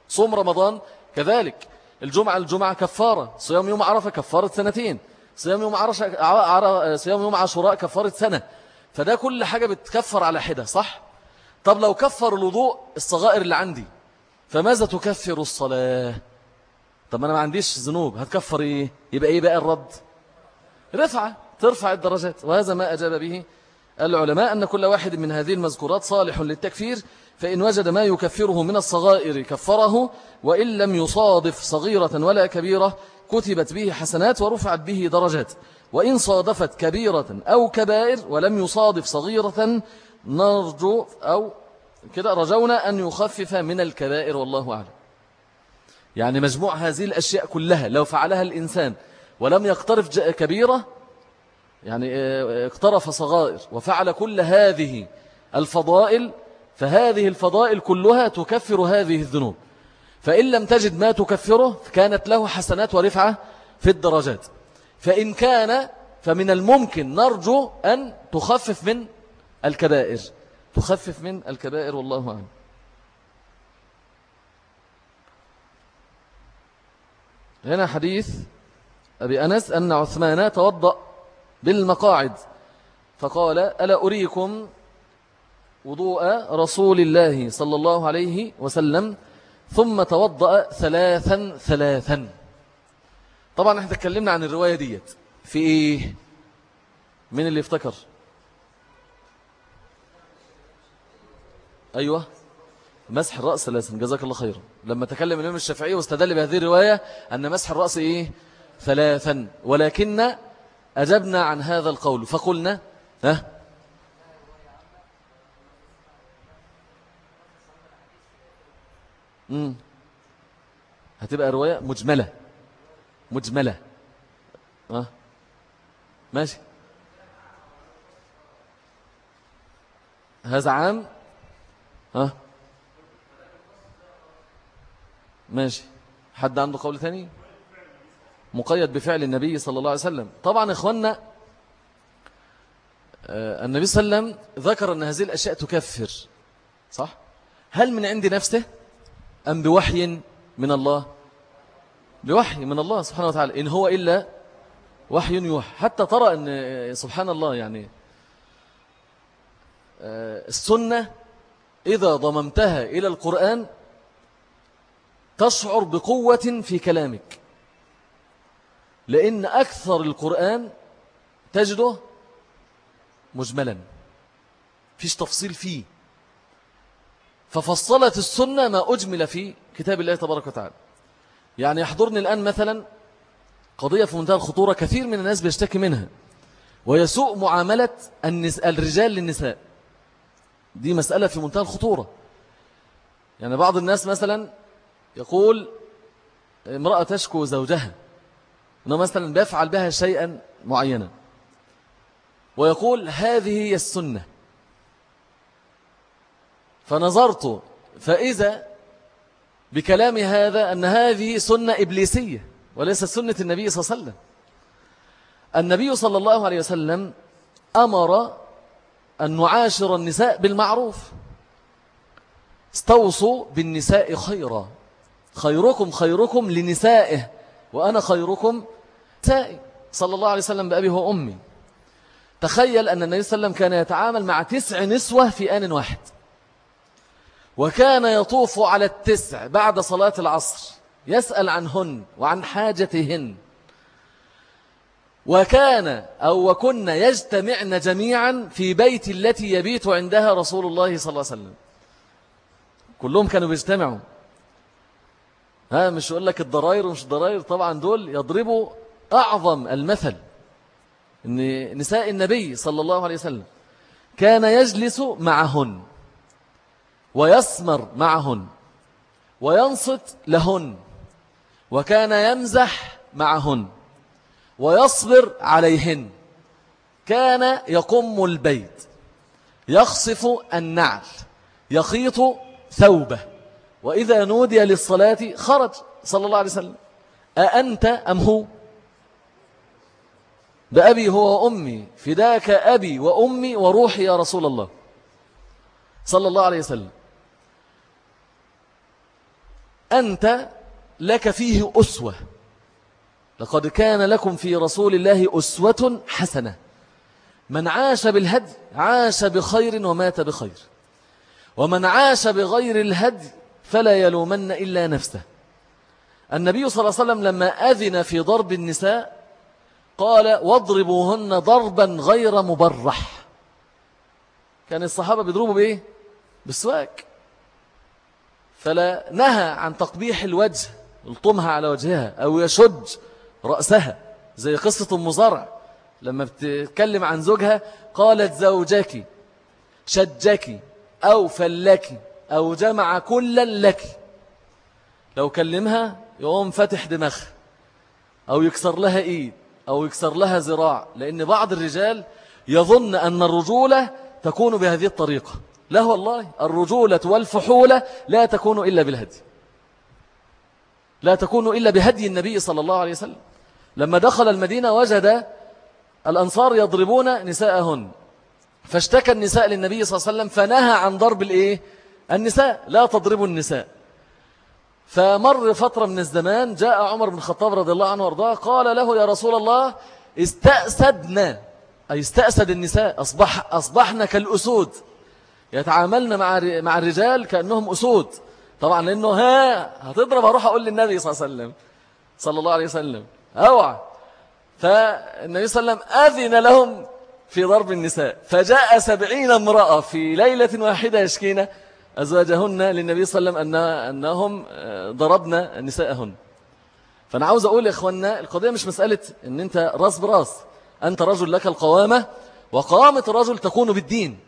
صوم رمضان كذلك. الجمعة الجمعة كفارة. صيام يوم عرفة كفارة سنتين. صيام يوم عرش... صيام يوم عاشوراء كفارة سنة. فده كل حاجة بتكفر على حدة صح؟ طب لو كفر الوضوء الصغائر اللي عندي فماذا تكفر الصلاة؟ طب أنا ما عنديش ذنوب. هتكفر إيه؟ يبقى إيه بقى الرد؟ رفعة. ترفع الدرجات. وهذا ما أجاب به العلماء أن كل واحد من هذه المذكورات صالح للتكفير فإن وجد ما يكفره من الصغائر كفره وإن لم يصادف صغيرة ولا كبيرة كتبت به حسنات ورفعت به درجات. وإن صادفت كبيرة أو كبائر ولم يصادف صغيرة نرجو أو كده رجونا أن يخفف من الكبائر والله أعلم. يعني مجموع هذه الأشياء كلها لو فعلها الإنسان ولم يقترف كبيرة يعني آه، اقترف صغائر وفعل كل هذه الفضائل فهذه الفضائل كلها تكفر هذه الذنوب. فإن لم تجد ما تكفره كانت له حسنات ورفعة في الدرجات. فإن كان فمن الممكن نرجو أن تخفف من الكبائر. تخفف من الكبائر والله أعلم. هنا حديث أبي أنس أن عثمان توضأ. بالمقاعد. فقال ألا أريكم وضوء رسول الله صلى الله عليه وسلم ثم توضأ ثلاثا ثلاثا. طبعا إحنا تكلمنا عن الرواية ديت. في إيه؟ من اللي افتكر؟ أيوه. مسح الرأس ثلاثا جزاك الله خيرا. لما تكلم الإمام الشافعي واستدل بهذه الرواية أن مسح الرأس إيه؟ ثلاثا. ولكن أجبنا عن هذا القول فقلنا ها؟ مم. هتبقى رواية مجملة مجملة. أه؟ ماشي. هذا عام؟ ها؟ ماشي. حد عنده قول ثاني مقيد بفعل النبي صلى الله عليه وسلم. طبعا إخواننا آه، النبي صلى الله عليه وسلم ذكر أن هذه الأشياء تكفر صح؟ هل من عند نفسه؟ أم بوحي من الله؟ بوحي من الله سبحانه وتعالى. إن هو إلا وحي يوحى. حتى ترى أن سبحان الله يعني آه، السنة إذا ضممتها إلى القرآن تشعر بقوة في كلامك. لأن أكثر القرآن تجده مجملا. فيش تفصيل فيه. ففصلت السنة ما أجمل في كتاب الله تبارك وتعالى. يعني يحضرني الآن مثلا قضية في منتهى الخطورة. كثير من الناس بيشتكي منها. ويسوء معاملة الرجال للنساء. دي مسألة في منتهى الخطورة. يعني بعض الناس مثلا يقول امرأة تشكو زوجها. أنه مثلا بيفعل بها شيئا معينا. ويقول هذه هي السنة. فنظرت فإذا بكلام هذا أن هذه سنة إبليسية وليس سنة النبي صلى الله عليه وسلم. النبي صلى الله عليه وسلم أمر أن نعاشر النساء بالمعروف. استوصوا بالنساء خيرا. خيركم خيركم لنسائه. وأنا خيركم تائي صلى الله عليه وسلم بأبي وأمي تخيل أن النبي صلى الله عليه وسلم كان يتعامل مع تسع نسوة في آن واحد. وكان يطوف على التسع بعد صلاة العصر يسأل عنهن وعن حاجتهن. وكان أو وكنا يجتمعن جميعا في بيت التي يبيت عندها رسول الله صلى الله عليه وسلم. كلهم كانوا بيجتمعوا. ها مش يقول لك الضراير ومش الضراير طبعا دول يضربوا أعظم المثل. إن نساء النبي صلى الله عليه وسلم كان يجلس معهن ويسمر معهن وينصت لهن وكان يمزح معهن ويصبر عليهن. كان يقم البيت يخصف النعل يخيط ثوبه. وإذا نودي للصلاة خرج صلى الله عليه وسلم. أأنت أم هو؟ بأبي هو وأمي فداك أبي وأمي وروحي يا رسول الله. صلى الله عليه وسلم. أنت لك فيه أسوة. لقد كان لكم في رسول الله أسوة حسنة. من عاش بالهدي عاش بخير ومات بخير. ومن عاش بغير الهدي فلا يلومن إلا نفسه. النبي صلى الله عليه وسلم لما أذن في ضرب النساء قال واضربوهن ضربا غير مبرح. كان الصحابة بيضربوا بإيه؟ بالسواك. فلا نهى عن تقبيح الوجه يلطمها على وجهها أو يشج رأسها زي قصة أم زرع. لما بتتكلم عن زوجها قالت زوجك شجك أو فلك أو جمع كلا لك. لو كلمها يقوم فتح دماغها أو يكسر لها إيد أو يكسر لها زراع لأن بعض الرجال يظن أن الرجولة تكون بهذه الطريقة. لا والله الرجولة والفحولة لا تكون إلا بالهدي. لا تكون إلا بهدي النبي صلى الله عليه وسلم. لما دخل المدينة وجد الأنصار يضربون نساءهن. فاشتكى النساء للنبي صلى الله عليه وسلم فنهى عن ضرب الإيه؟ النساء لا تضربوا النساء. فمر فترة من الزمان جاء عمر بن الخطاب رضي الله عنه وارضاه قال له يا رسول الله استأسدنا أي استأسد النساء أصبح أصبحنا كالأسود. يتعاملن مع مع الرجال كأنهم أسود. طبعا لأنه ها هتضرب هروح أقول للنبي صلى الله عليه وسلم صلى الله عليه وسلم. أوعى. فالنبي صلى الله عليه وسلم أذن لهم في ضرب النساء. فجاء سبعين امرأة في ليلة واحدة يشكين أزواجهن للنبي صلى الله عليه وسلم أن أنهم آه، ضربنا نساءهن. فأنا عاوز أقول يا إخواننا القضية مش مسألة أن أنت راس براس. أنت رجل لك القوامة وقامة الرجل تكون بالدين.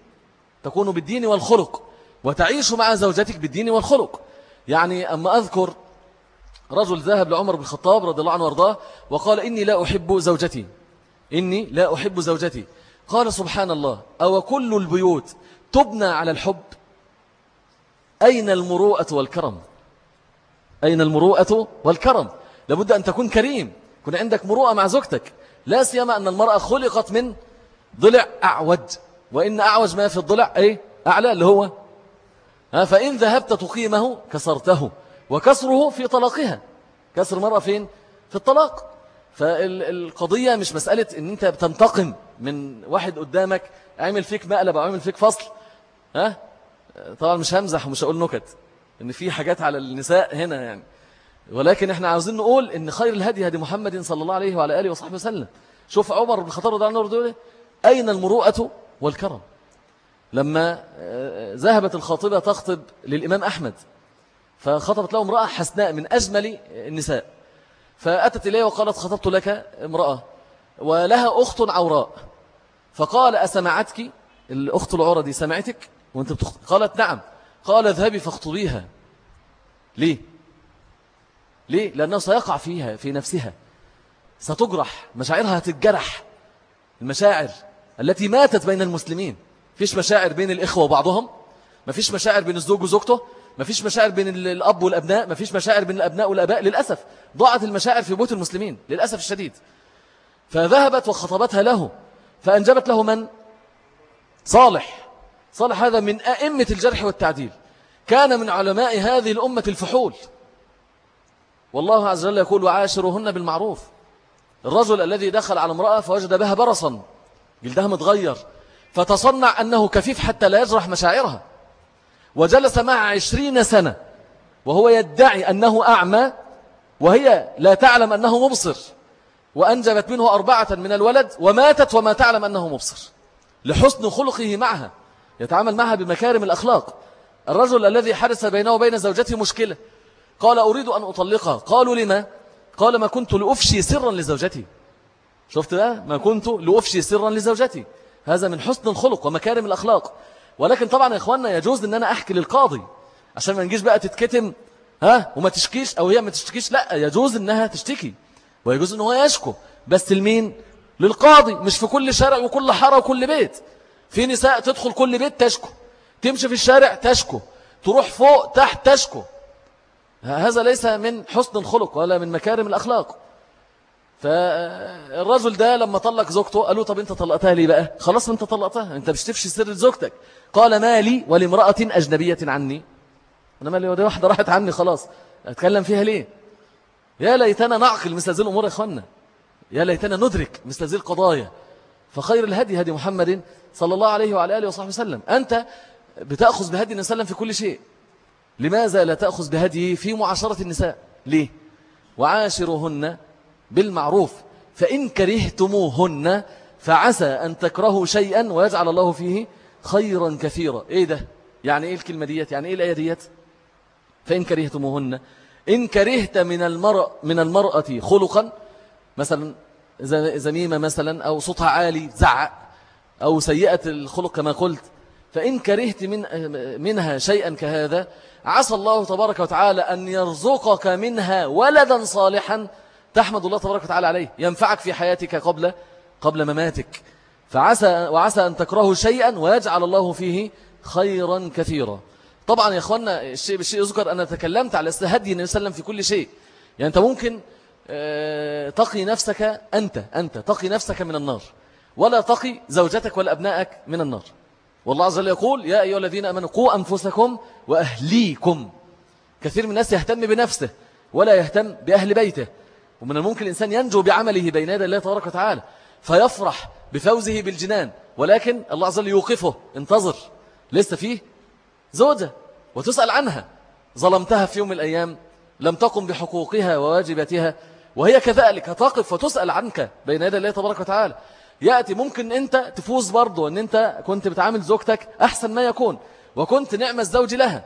تكون بالدين والخلق. وتعيش مع زوجتك بالدين والخلق. يعني أما أذكر رجل ذهب لعمر بن الخطاب رضي الله عنه وأرضاه وقال إني لا أحب زوجتي. إني لا أحب زوجتي. قال سبحان الله أو كل البيوت تبنى على الحب؟ أين المروءة والكرم؟ أين المروءة والكرم؟ لابد أن تكون كريم. يكون عندك مروءة مع زوجتك. لا سيما أن المرأة خلقت من ضلع أعوج. وإن أعوج ما في الضلع أي أعلى اللي هو فإن ذهبت تقيمه كسرته وكسره في طلاقها. كسر مرة فين؟ في الطلاق. فالقضية مش مسألة إن أنت بتنتقم من واحد قدامك عمل فيك مقلب أو عمل فيك فصل. ها؟ طبعا مش همزح ومش هقول نكت إن في حاجات على النساء هنا يعني. ولكن إحنا عاوزين نقول إن خير الهدي هدي محمد صلى الله عليه وعلى آله وصحبه وسلم. شوف عمر بن الخطاب رضي الله عنه أين المروءة والكرم؟ لما آه، ذهبت الخاطبة تخطب للإمام أحمد فخطبت له امرأة حسناء من أجمل النساء. فأتت إليه وقالت خطبت لك امرأة ولها أخت عوراء. فقال أسمعتك؟ الأخت العورة دي سمعتك؟ وانت بتخطب قالت نعم. قال اذهبي فاخطبيها. ليه؟ ليه؟ لأنه سيقع فيها في نفسها. ستجرح. مشاعرها هتتجرح. المشاعر التي ماتت بين المسلمين. فيش مشاعر بين الإخوة وبعضهم. ما فيش مشاعر بين الزوج وزوجته. ما فيش مشاعر بين الأب والأبناء. ما فيش مشاعر بين الأبناء والأباء. للأسف ضاعت المشاعر في بيوت المسلمين. للأسف الشديد. فذهبت وخطبتها له. فأنجبت له من؟ صالح. صالح هذا من أئمة الجرح والتعديل. كان من علماء هذه الأمة الفحول. والله عز وجل يقول وعاشرهن بالمعروف. الرجل الذي دخل على امرأة فوجد بها برصا. جلدها متغير. فتصنع أنه كفيف حتى لا يجرح مشاعرها. وجلس معها عشرين سنة. وهو يدعي أنه أعمى. وهي لا تعلم أنه مبصر. وأنجبت منه أربعة من الولد. وماتت وما تعلم أنه مبصر. لحسن خلقه معها. يتعامل معها بمكارم الأخلاق. الرجل الذي حدث بينه وبين زوجته مشكلة. قال أريد أن أطلقها. قالوا لما؟ قال ما كنت لأفشي سرا لزوجتي. شفت ده ما كنت لأفشي سرا لزوجتي. هذا من حسن الخلق ومكارم الأخلاق. ولكن طبعا يا إخواننا يجوز أن أنا أحكي للقاضي. عشان ما نجيش بقى تتكتم ها؟ وما تشكيش أو هي ما تشتكيش. لا يجوز أنها تشتكي. ويجوز أنه يشكو. بس لمين؟ للقاضي. مش في كل شارع وكل حارة وكل بيت. في نساء تدخل كل بيت تشكو تمشي في الشارع تشكو تروح فوق تحت تشكو. هذا ليس من حسن الخلق ولا من مكارم الأخلاق. فالرجل ده لما طلق زوجته قالوا طب أنت طلقتها ليه بقى؟ خلاص أنت طلقتها أنت مش تفشي سر زوجتك. قال مالي ولامرأة أجنبية عني. أنا مالي ودي واحدة راحت عني خلاص. أتكلم فيها ليه؟ يا ليتنا نعقل مثل هذه الأمور يا إخوانا يا ليتنا ندرك مثل هذه القضايا. فخير الهدي هدي محمد صلى الله عليه وعلى آله وصحبه وسلم. أنت بتأخذ بهدي النبي صلى الله عليه وسلم في كل شيء. لماذا لا تأخذ بهديه في معاشرة النساء؟ ليه؟ وعاشرهن بالمعروف. فإن كرهتموهن فعسى أن تكرهوا شيئا ويجعل الله فيه خيرا كثيرا. إيه ده؟ يعني إيه الكلمة ديت؟ يعني إيه الآية ديت؟ فإن كرهتموهن. إن كرهت من المرأة, من المرأة خلقا مثلا زميمة مثلا أو صوتها عالي زعق أو سيئة الخلق كما قلت فإن كرهت من منها شيئا كهذا عسى الله تبارك وتعالى أن يرزقك منها ولدا صالحا تحمد الله تبارك وتعالى عليه ينفعك في حياتك قبل قبل مماتك. فعسى وعسى أن تكرهوا شيئا ويجعل الله فيه خيرا كثيرا. طبعا يا أخوانا الشيء بالشيء يذكر أنا تكلمت على استهدي النبي صلى الله عليه وسلم في كل شيء. يعني أنت ممكن آه، تقي نفسك أنت أنت تقي نفسك من النار. ولا تقي زوجتك ولا أبنائك من النار. والله عز وجل يقول يا أيها الذين أمنوا قوا أنفسكم وأهليكم. كثير من الناس يهتم بنفسه ولا يهتم بأهل بيته. ومن الممكن الإنسان ينجو بعمله بين يدي الله تبارك وتعالى فيفرح بفوزه بالجنان. ولكن الله عز وجل يوقفه انتظر. لسه فيه زوجة وتسأل عنها. ظلمتها في يوم من الأيام لم تقم بحقوقها وواجباتها وهي كذلك هتقف وتسأل عنك بين يدي الله تبارك وتعالى. يأتي ممكن أنت تفوز برضو أن أنت كنت بتعامل زوجتك أحسن ما يكون وكنت نعم الزوج لها.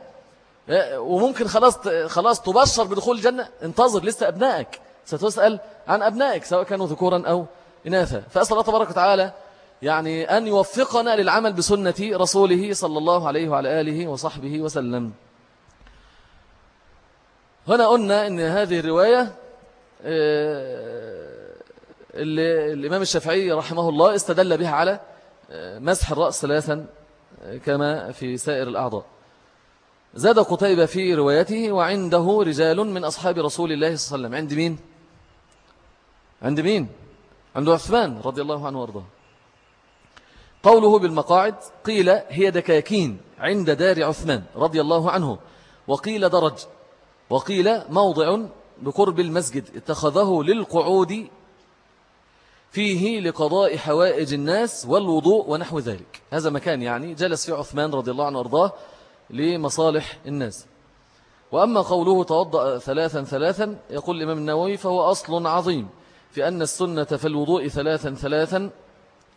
وممكن خلاص خلاص تبشر بدخول الجنة. انتظر لسه أبنائك. ستسأل عن أبنائك سواء كانوا ذكورا أو إناثا. فأسأل الله تبارك وتعالى يعني أن يوفقنا للعمل بسنة رسوله صلى الله عليه وعلى آله وصحبه وسلم. هنا قلنا أن هذه الرواية آه، اللي الإمام الشافعي رحمه الله استدل بها على آه، مسح الرأس ثلاثا آه، كما في سائر الأعضاء زاد قتيبة في روايته وعنده رجال من أصحاب رسول الله صلى الله عليه وسلم عند مين؟ عند مين؟ عند عثمان رضي الله عنه وأرضاه قوله بالمقاعد قيل هي دكاكين عند دار عثمان رضي الله عنه وقيل درج وقيل موضع بقرب المسجد اتخذه للقعود فيه لقضاء حوائج الناس والوضوء ونحو ذلك. هذا مكان يعني جلس فيه عثمان رضي الله عنه وأرضاه لمصالح الناس. وأما قوله توضأ ثلاثا ثلاثا يقول الإمام النووي فهو أصل عظيم في أن السنة في الوضوء ثلاثا ثلاثا.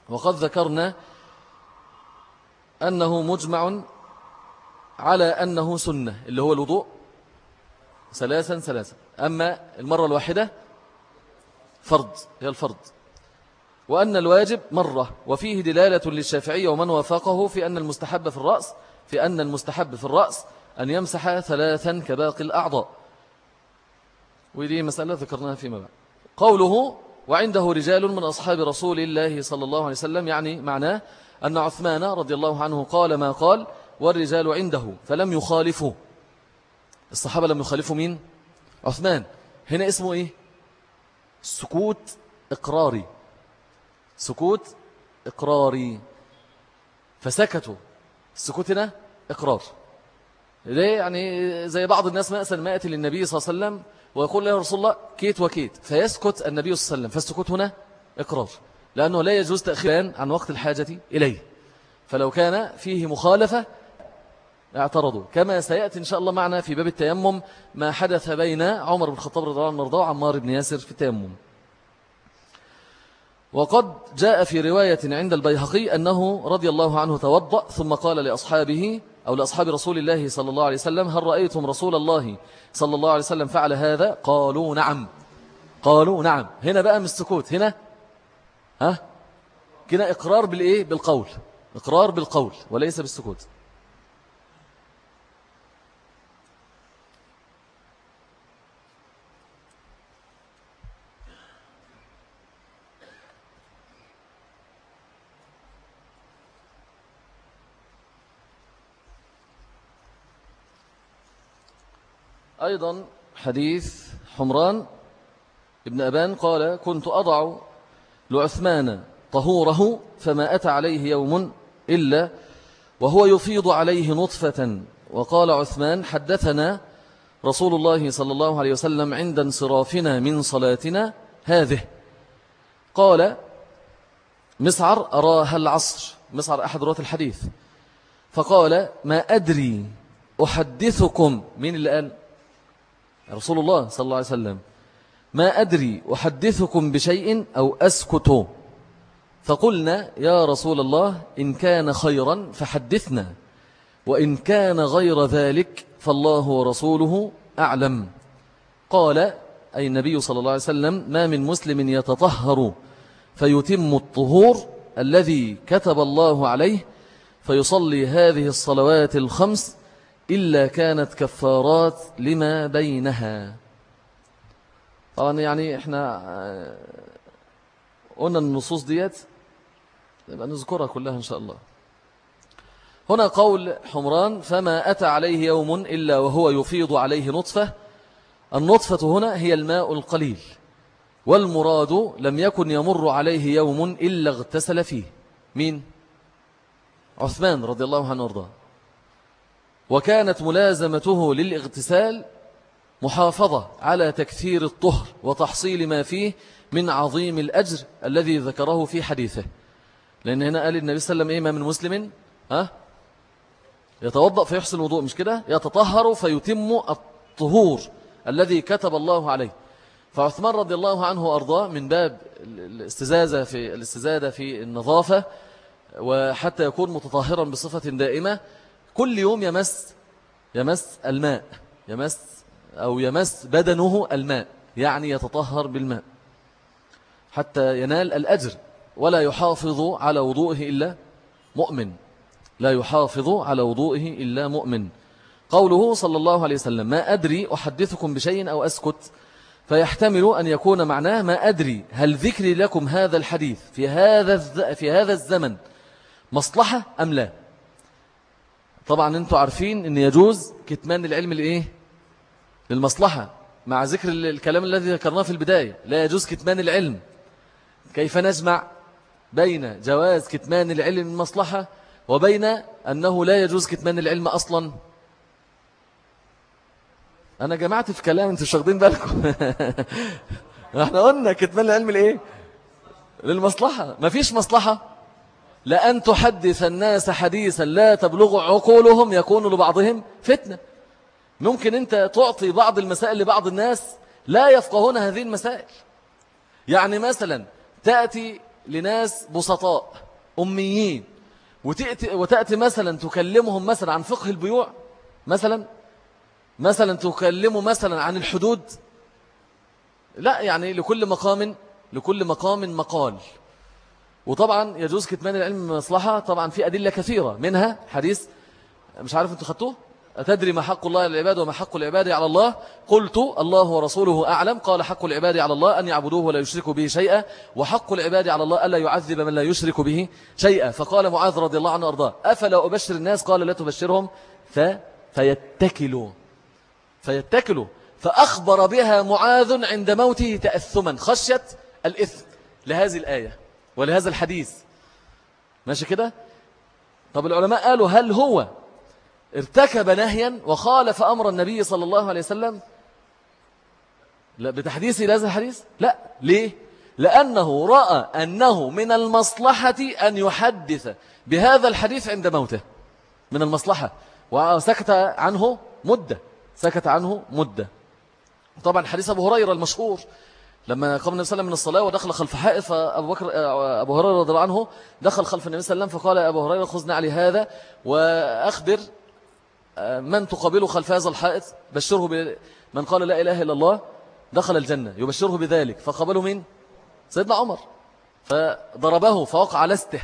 وقد ذكرنا أنه مجمع على أنه سنة اللي هو الوضوء ثلاثا ثلاثا. أما المرة الواحدة فرض هي الفرض. وأن الواجب مرة وفيه دلالة للشافعية ومن وافقه في أن المستحب في الرأس في أن المستحب في الرأس أن يمسح ثلاثا كباقي الأعضاء. ودي مسألة ذكرناها فيما بعد. قوله وعنده رجال من أصحاب رسول الله صلى الله عليه وسلم يعني معناه أن عثمان رضي الله عنه قال ما قال والرجال عنده فلم يخالفوا الصحابة لم يخالفوا مين؟ عثمان. هنا اسمه إيه؟ سكوت إقراري. سكوت إقراري. فسكتوا. السكوت هنا إقرار. ليه؟ يعني زي بعض الناس مثلا ما يأتي للنبي صلى الله عليه وسلم ويقول له رسول الله كيت وكيت. فيسكت النبي صلى الله عليه وسلم. فالسكوت هنا إقرار. لأنه لا يجوز تأخير عن وقت الحاجة إليه. فلو كان فيه مخالفة اعترضوا. كما سيأتي إن شاء الله معنا في باب التيمم ما حدث بين عمر بن الخطاب رضي الله عنه وعمار بن ياسر في التيمم. وقد جاء في رواية عند البيهقي أنه رضي الله عنه توضأ ثم قال لأصحابه أو لأصحاب رسول الله صلى الله عليه وسلم هل رأيتم رسول الله صلى الله عليه وسلم فعل هذا؟ قالوا نعم. قالوا نعم. هنا بقى من السكوت. هنا. ها؟ كنا إقرار بالإيه؟ بالقول. إقرار بالقول وليس بالسكوت. أيضا حديث حمران ابن أبان قال كنت أضع لعثمان طهوره فما أتى عليه يوم إلا وهو يفيض عليه نطفة وقال عثمان حدثنا رسول الله صلى الله عليه وسلم عند انصرافنا من صلاتنا هذه قال مسعر أراها العصر مسعر أحد رواة الحديث. فقال ما أدري أحدثكم من قال رسول الله صلى الله عليه وسلم ما أدري أحدثكم بشيء أو أسكت. فقلنا يا رسول الله إن كان خيرا فحدثنا وإن كان غير ذلك فالله ورسوله أعلم. قال أي النبي صلى الله عليه وسلم ما من مسلم يتطهر فيتم الطهور الذي كتب الله عليه فيصلي هذه الصلوات الخمس إلا كانت كفارات لما بينها. طبعا يعني إحنا آه، قلنا النصوص ديت يبقى نذكرها كلها إن شاء الله. هنا قول حمران فما أتى عليه يوم إلا وهو يفيض عليه نطفة. النطفة هنا هي الماء القليل والمراد لم يكن يمر عليه يوم إلا اغتسل فيه. مين؟ عثمان رضي الله عنه وارضاه. وكانت ملازمته للاغتسال محافظة على تكثير الطهر وتحصيل ما فيه من عظيم الأجر الذي ذكره في حديثه. لأن هنا قال النبي صلى الله عليه وسلم إيه ما من مسلم ها؟ يتوضأ فيحسن الوضوء مش كده؟ يتطهر فيتم الطهور الذي كتب الله عليه. فعثمان رضي الله عنه وأرضاه من باب الاستزادة في, الاستزادة في النظافة وحتى يكون متطهرا بصفة دائمة كل يوم يمس يمس الماء يمس أو يمس بدنه الماء يعني يتطهر بالماء حتى ينال الأجر. ولا يحافظ على وضوءه إلا مؤمن. لا يحافظ على وضوءه إلا مؤمن. قوله صلى الله عليه وسلم ما أدري أحدثكم بشيء أو أسكت. فيحتمل أن يكون معناه ما أدري هل ذكري لكم هذا الحديث في هذا في هذا الزمن مصلحة أم لا؟ طبعا أنتم عارفين أن يجوز كتمان العلم لإيه؟ للمصلحة مع ذكر الكلام الذي ذكرناه في البداية لا يجوز كتمان العلم. كيف نجمع بين جواز كتمان العلم المصلحة وبين أنه لا يجوز كتمان العلم أصلا؟ أنا جمعت في كلام أنتوا شاخدين بالكم. إحنا قلنا كتمان العلم لإيه؟ للمصلحة. ما فيش مصلحة. لأن تحدث الناس حديثا لا تبلغ عقولهم يكون لبعضهم فتنة. ممكن أنت تعطي بعض المسائل لبعض الناس لا يفقهون هذه المسائل. يعني مثلا تأتي لناس بسطاء أميين وتأتي, وتأتي مثلا تكلمهم مثلا عن فقه البيوع. مثلا مثلا تكلموا مثلا عن الحدود. لا يعني لكل مقام لكل مقام مقال. وطبعا يجوز كتمان العلم مصلحة طبعا في أدلة كثيرة منها حديث مش عارف أنتوا خدتوه؟ أتدري ما حق الله للعباد وما حق العباد على الله؟ قلت الله ورسوله أعلم قال حق العباد على الله أن يعبدوه ولا يشركوا به شيئا وحق العباد على الله ألا يعذب من لا يشرك به شيئا. فقال معاذ رضي الله عنه أرضاه أفلا أبشر الناس؟ قال لا تبشرهم. ف... فيتكلوا. فيتكلوا. فأخبر بها معاذ عند موته تأثما خشية الإثم لهذه الآية. ولهذا الحديث. ماشي كده؟ طب العلماء قالوا هل هو ارتكب نهيا وخالف أمر النبي صلى الله عليه وسلم؟ لا بتحديث لهذا الحديث؟ لا. ليه؟ لأنه رأى أنه من المصلحة أن يحدث بهذا الحديث عند موته. من المصلحة. وسكت عنه مدة. سكت عنه مدة. طبعا حديث أبو هريرة المشهور لما قام النبي صلى الله عليه وسلم من الصلاة ودخل خلف حائط فأبو بكر أبو هريرة رضي الله عنه دخل خلف النبي صلى الله عليه وسلم فقال يا أبو هريرة خذنا علي هذا وأخبر آه، من تقابله خلف هذا الحائط بشره من قال لا إله إلا الله دخل الجنة يبشره بذلك. فقابله من سيدنا عمر. فضربه فوقع لسته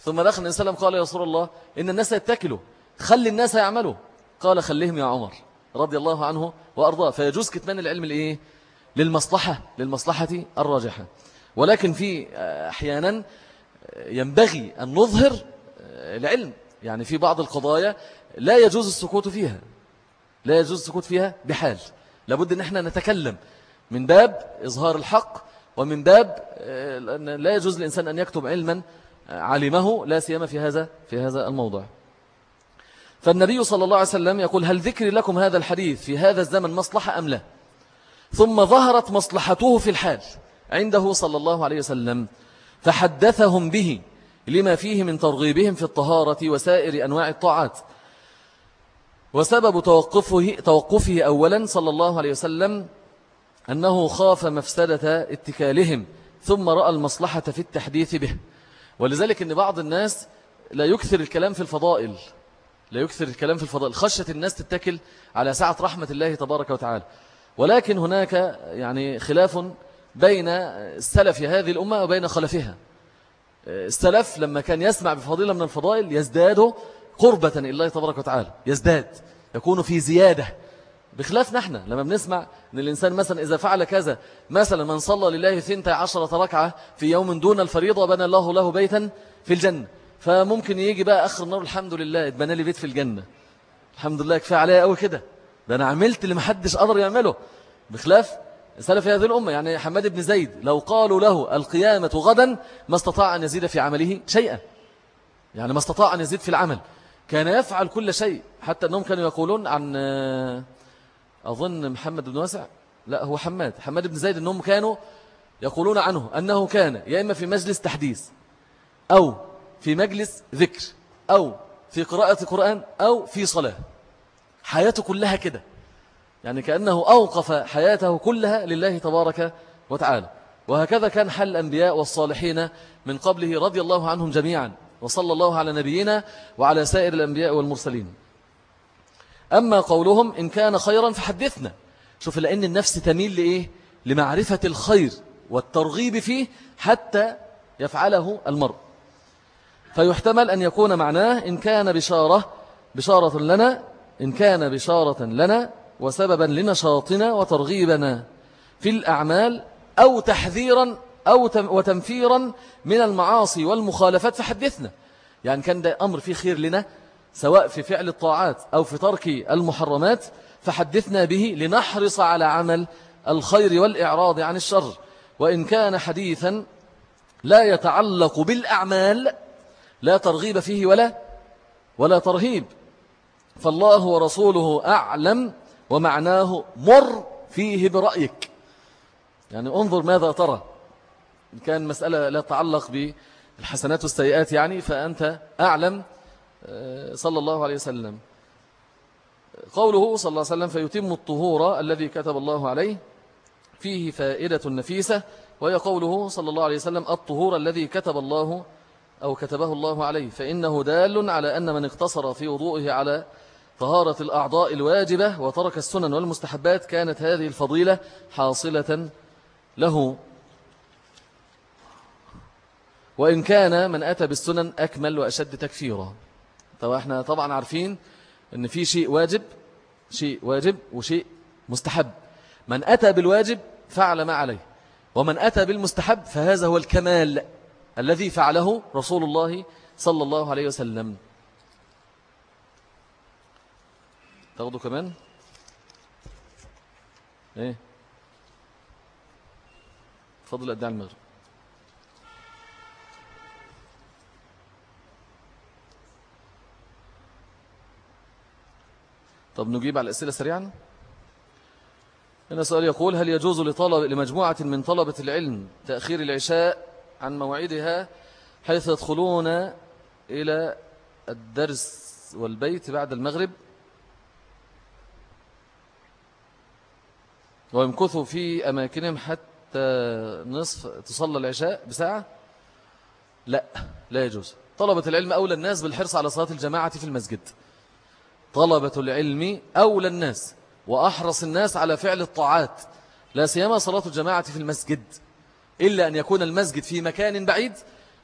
ثم دخل النبي صلى الله عليه وسلم قال يا رسول الله إن الناس يتكلوا خلي الناس يعملوا. قال خليهم يا عمر رضي الله عنه وأرضاه. فيجوز كتمان العلم الإيه؟ للمصلحة للمصلحة الراجحة. ولكن في أحيانا ينبغي أن نظهر العلم. يعني في بعض القضايا لا يجوز السكوت فيها. لا يجوز السكوت فيها بحال. لابد أن إحنا نتكلم من باب إظهار الحق ومن باب لا يجوز الإنسان أن يكتب علما علمه لا سيما في هذا في هذا الموضوع. فالنبي صلى الله عليه وسلم يقول هل ذكر لكم هذا الحديث في هذا الزمن مصلحة أم لا؟ ثم ظهرت مصلحته في الحال عنده صلى الله عليه وسلم فحدثهم به لما فيه من ترغيبهم في الطهارة وسائر أنواع الطاعات. وسبب توقفه, توقفه أولا صلى الله عليه وسلم أنه خاف مفسدة اتكالهم ثم رأى المصلحة في التحديث به. ولذلك أن بعض الناس لا يكثر الكلام في الفضائل لا يكثر الكلام في الفضائل خشية الناس تتكل على سعة رحمة الله تبارك وتعالى. ولكن هناك يعني خلاف بين السلف هذه الأمة وبين خلفها. السلف لما كان يسمع بفضيلة من الفضائل يزداد قربة إلى الله تبارك وتعالى. يزداد. يكون في زيادة. بخلاف نحن لما بنسمع أن الإنسان مثلا إذا فعل كذا مثلا من صلى لله ثنتي عشرة ركعة في يوم دون الفريضة بنى الله له بيتا في الجنة. فممكن يجي بقى آخر النار الحمد لله اتبنى لي بيت في الجنة. الحمد لله كفاية عليا قوي كده. ده أنا عملت اللي محدش قدر يعمله بخلاف سلف هذه الأمة. يعني حماد بن زيد لو قالوا له القيامة غدا ما استطاع أن يزيد في عمله شيئا. يعني ما استطاع أن يزيد في العمل. كان يفعل كل شيء. حتى أنهم كانوا يقولون عن أظن محمد بن واسع. لا هو حماد. حماد بن زيد أنهم كانوا يقولون عنه أنه كان يا إما في مجلس تحديث أو في مجلس ذكر أو في قراءة قرآن أو في صلاة. حياته كلها كده. يعني كأنه أوقف حياته كلها لله تبارك وتعالى. وهكذا كان حل الأنبياء والصالحين من قبله رضي الله عنهم جميعا. وصلى الله على نبينا وعلى سائر الأنبياء والمرسلين. أما قولهم إن كان خيرا فحدثنا. شوف لأن النفس تميل لإيه؟ لمعرفة الخير والترغيب فيه حتى يفعله المرء. فيحتمل أن يكون معناه إن كان بشارة بشارة لنا إن كان بشارة لنا وسببا لنشاطنا وترغيبنا في الأعمال أو تحذيرا أو وتنفيرا من المعاصي والمخالفات فحدثنا. يعني كان ده أمر فيه خير لنا سواء في فعل الطاعات أو في ترك المحرمات فحدثنا به لنحرص على عمل الخير والإعراض عن الشر. وإن كان حديثا لا يتعلق بالأعمال لا ترغيب فيه ولا ولا ترهيب. فالله ورسوله أعلم ومعناه مر فيه برأيك. يعني انظر ماذا ترى. إن كان مسألة لا تتعلق بالحسنات والسيئات يعني فأنت أعلم آه، صلى الله عليه وسلم. قوله صلى الله عليه وسلم فيتم الطهور الذي كتب الله عليه فيه فائدة نفيسة وهي قوله صلى الله عليه وسلم الطهور الذي كتب الله أو كتبه الله عليه فإنه دال على أن من اقتصر في وضوئه على طهارة الأعضاء الواجبة وترك السنن والمستحبات كانت هذه الفضيلة حاصلة له. وإن كان من أتى بالسنن أكمل وأشد تكفيرا. طبعا إحنا طبعا عارفين أن في شيء واجب شيء واجب وشيء مستحب. من أتى بالواجب فعل ما عليه ومن أتى بالمستحب فهذا هو الكمال الذي فعله رسول الله صلى الله عليه وسلم. تاخده كمان؟ إيه؟ فضل قد المغرب. طب نجيب على الأسئلة سريعا. هنا سؤال يقول هل يجوز لطلب لمجموعة من طلبة العلم تأخير العشاء عن موعدها حيث يدخلون إلى الدرس والبيت بعد المغرب؟ ويمكثوا في أماكنهم حتى نصف تصلى العشاء بساعة؟ لا لا يجوز. طلبة العلم أولى الناس بالحرص على صلاة الجماعة في المسجد. طلبة العلم أولى الناس وأحرص الناس على فعل الطاعات. لا سيما صلاة الجماعة في المسجد. إلا أن يكون المسجد في مكان بعيد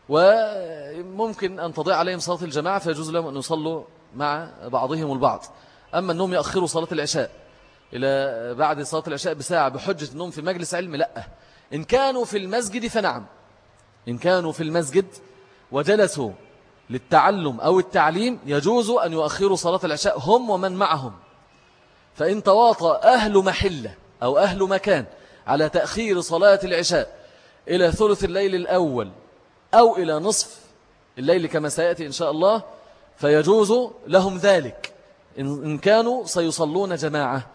وممكن أن تضيع عليهم صلاة الجماعة فيجوز لهم أن يصلوا مع بعضهم البعض. أما أنهم يأخروا صلاة العشاء إلى بعد صلاة العشاء بساعة بحجة أنهم في مجلس علم لا. إن كانوا في المسجد فنعم. إن كانوا في المسجد وجلسوا للتعلم أو التعليم يجوز أن يؤخروا صلاة العشاء هم ومن معهم. فإن تواطى أهل محلة أو أهل مكان على تأخير صلاة العشاء إلى ثلث الليل الأول أو إلى نصف الليل كما سيأتي إن شاء الله فيجوز لهم ذلك. إن كانوا سيصلون جماعة.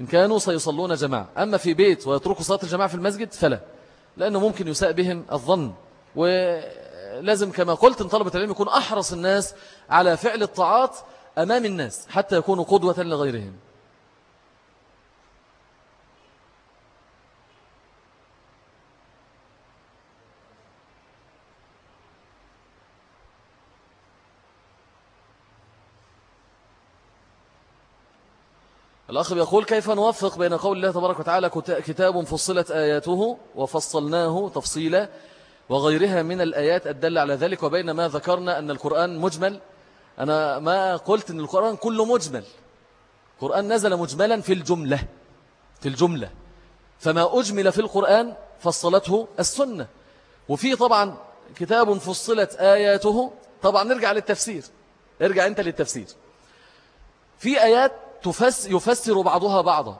إن كانوا سيصلون جماعة. أما في بيت ويتركوا صلاة الجماعة في المسجد فلا لأنه ممكن يساء بهم الظن. ولازم كما قلت إن طلبة العلم يكون أحرص الناس على فعل الطاعات أمام الناس حتى يكونوا قدوة لغيرهم. الأخ يقول كيف نوفق بين قول الله تبارك وتعالى كتاب فصلت آياته وفصلناه تفصيلا وغيرها من الآيات الدل على ذلك وبين ما ذكرنا أن القرآن مجمل. أنا ما قلت أن القرآن كله مجمل. القرآن نزل مجملا في الجملة في الجملة. فما أجمل في القرآن فصلته السنة. وفي طبعا كتاب فصلت آياته. طبعا نرجع للتفسير. ارجع أنت للتفسير. في آيات تفس يفسر بعضها بعضا.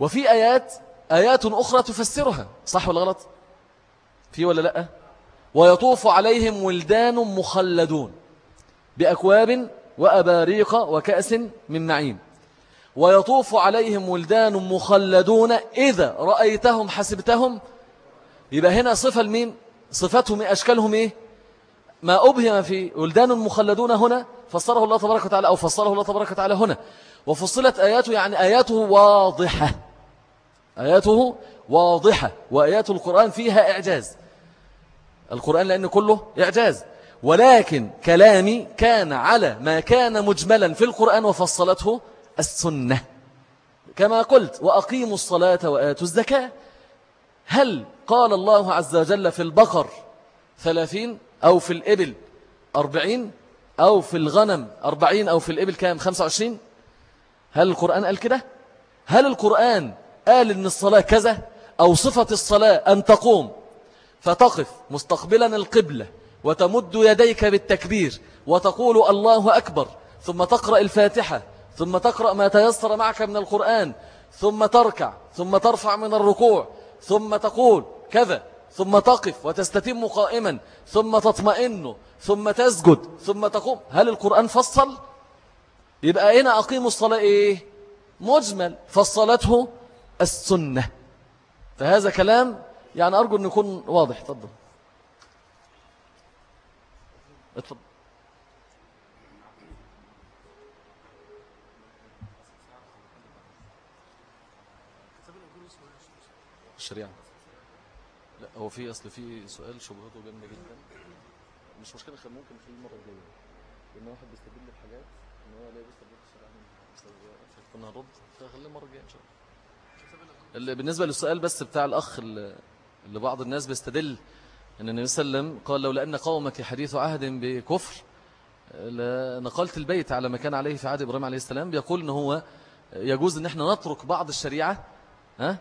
وفي آيات آيات أخرى تفسرها. صح ولا غلط؟ في ولا لأ؟ ويطوف عليهم ولدان مخلدون بأكواب وأباريق وكأس من نعيم. ويطوف عليهم ولدان مخلدون إذا رأيتهم حسبتهم. يبقى هنا صفة المين صفتهم أشكالهم إيه؟ ما أبهم في ولدان مخلدون هنا فسره الله تبارك وتعالى أو فسره الله تبارك وتعالى هنا. وفصلت آياته يعني آياته واضحة. آياته واضحة وآيات القرآن فيها إعجاز. القرآن لأن كله إعجاز. ولكن كلامي كان على ما كان مجملا في القرآن وفصلته السنة. كما قلت وأقيموا الصلاة وآتوا الزكاة. هل قال الله عز وجل في البقر ثلاثين أو في الإبل أربعين أو في الغنم أربعين أو في الإبل كام؟ خمسة وعشرين؟ هل القرآن قال كده؟ هل القرآن قال إن الصلاة كذا أو صفة الصلاة أن تقوم؟ فتقف مستقبلا القبلة وتمد يديك بالتكبير وتقول الله أكبر ثم تقرأ الفاتحة ثم تقرأ ما تيسر معك من القرآن ثم تركع ثم ترفع من الركوع ثم تقول كذا ثم تقف وتستتم قائما ثم تطمئن ثم تسجد ثم تقوم. هل القرآن فصل؟ يبقى هنا أقيموا الصلاة إيه؟ مجمل. فصلته السنة. فهذا كلام يعني أرجو أن يكون واضح. تفضل اتفضل. الشريعة. لا هو في أصل في سؤال شبهته جامدة جدا. مش مشكلة ممكن في المرة الجاية. لأن واحد بيستدل بحاجات. إن هو كنا نرد فخلي المرة الجاية إن شاء الله. بالنسبة للسؤال بس بتاع الأخ اللي بعض الناس بيستدل أن النبي صلى الله عليه وسلم قال لو لأن قومك حديث عهد بكفر نقلت البيت على ما كان عليه في عهد إبراهيم عليه السلام. بيقول أنه هو يجوز أن إحنا نترك بعض الشريعة ها؟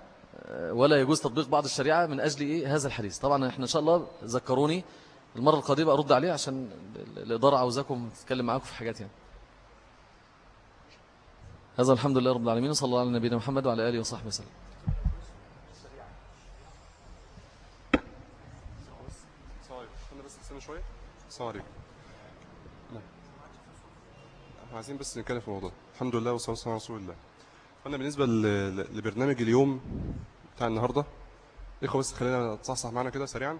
ولا يجوز تطبيق بعض الشريعة من أجل إيه؟ هذا الحديث. طبعا إحنا إن شاء الله ذكروني المرة القادمة أرد عليه عشان الإدارة عاوزاكم تتكلم معاكم في حاجات يعني. هذا الحمد لله رب العالمين صلى الله على نبينا محمد وعلى آله وصحبه وسلم. شوية السلام عليكم عايزين بس نتكلم في الموضوع. الحمد لله والصلاة والسلام على رسول الله. فأنا بالنسبة لبرنامج اليوم بتاع النهاردة إخوة بس خلينا تصحصح معنا كده سريعا.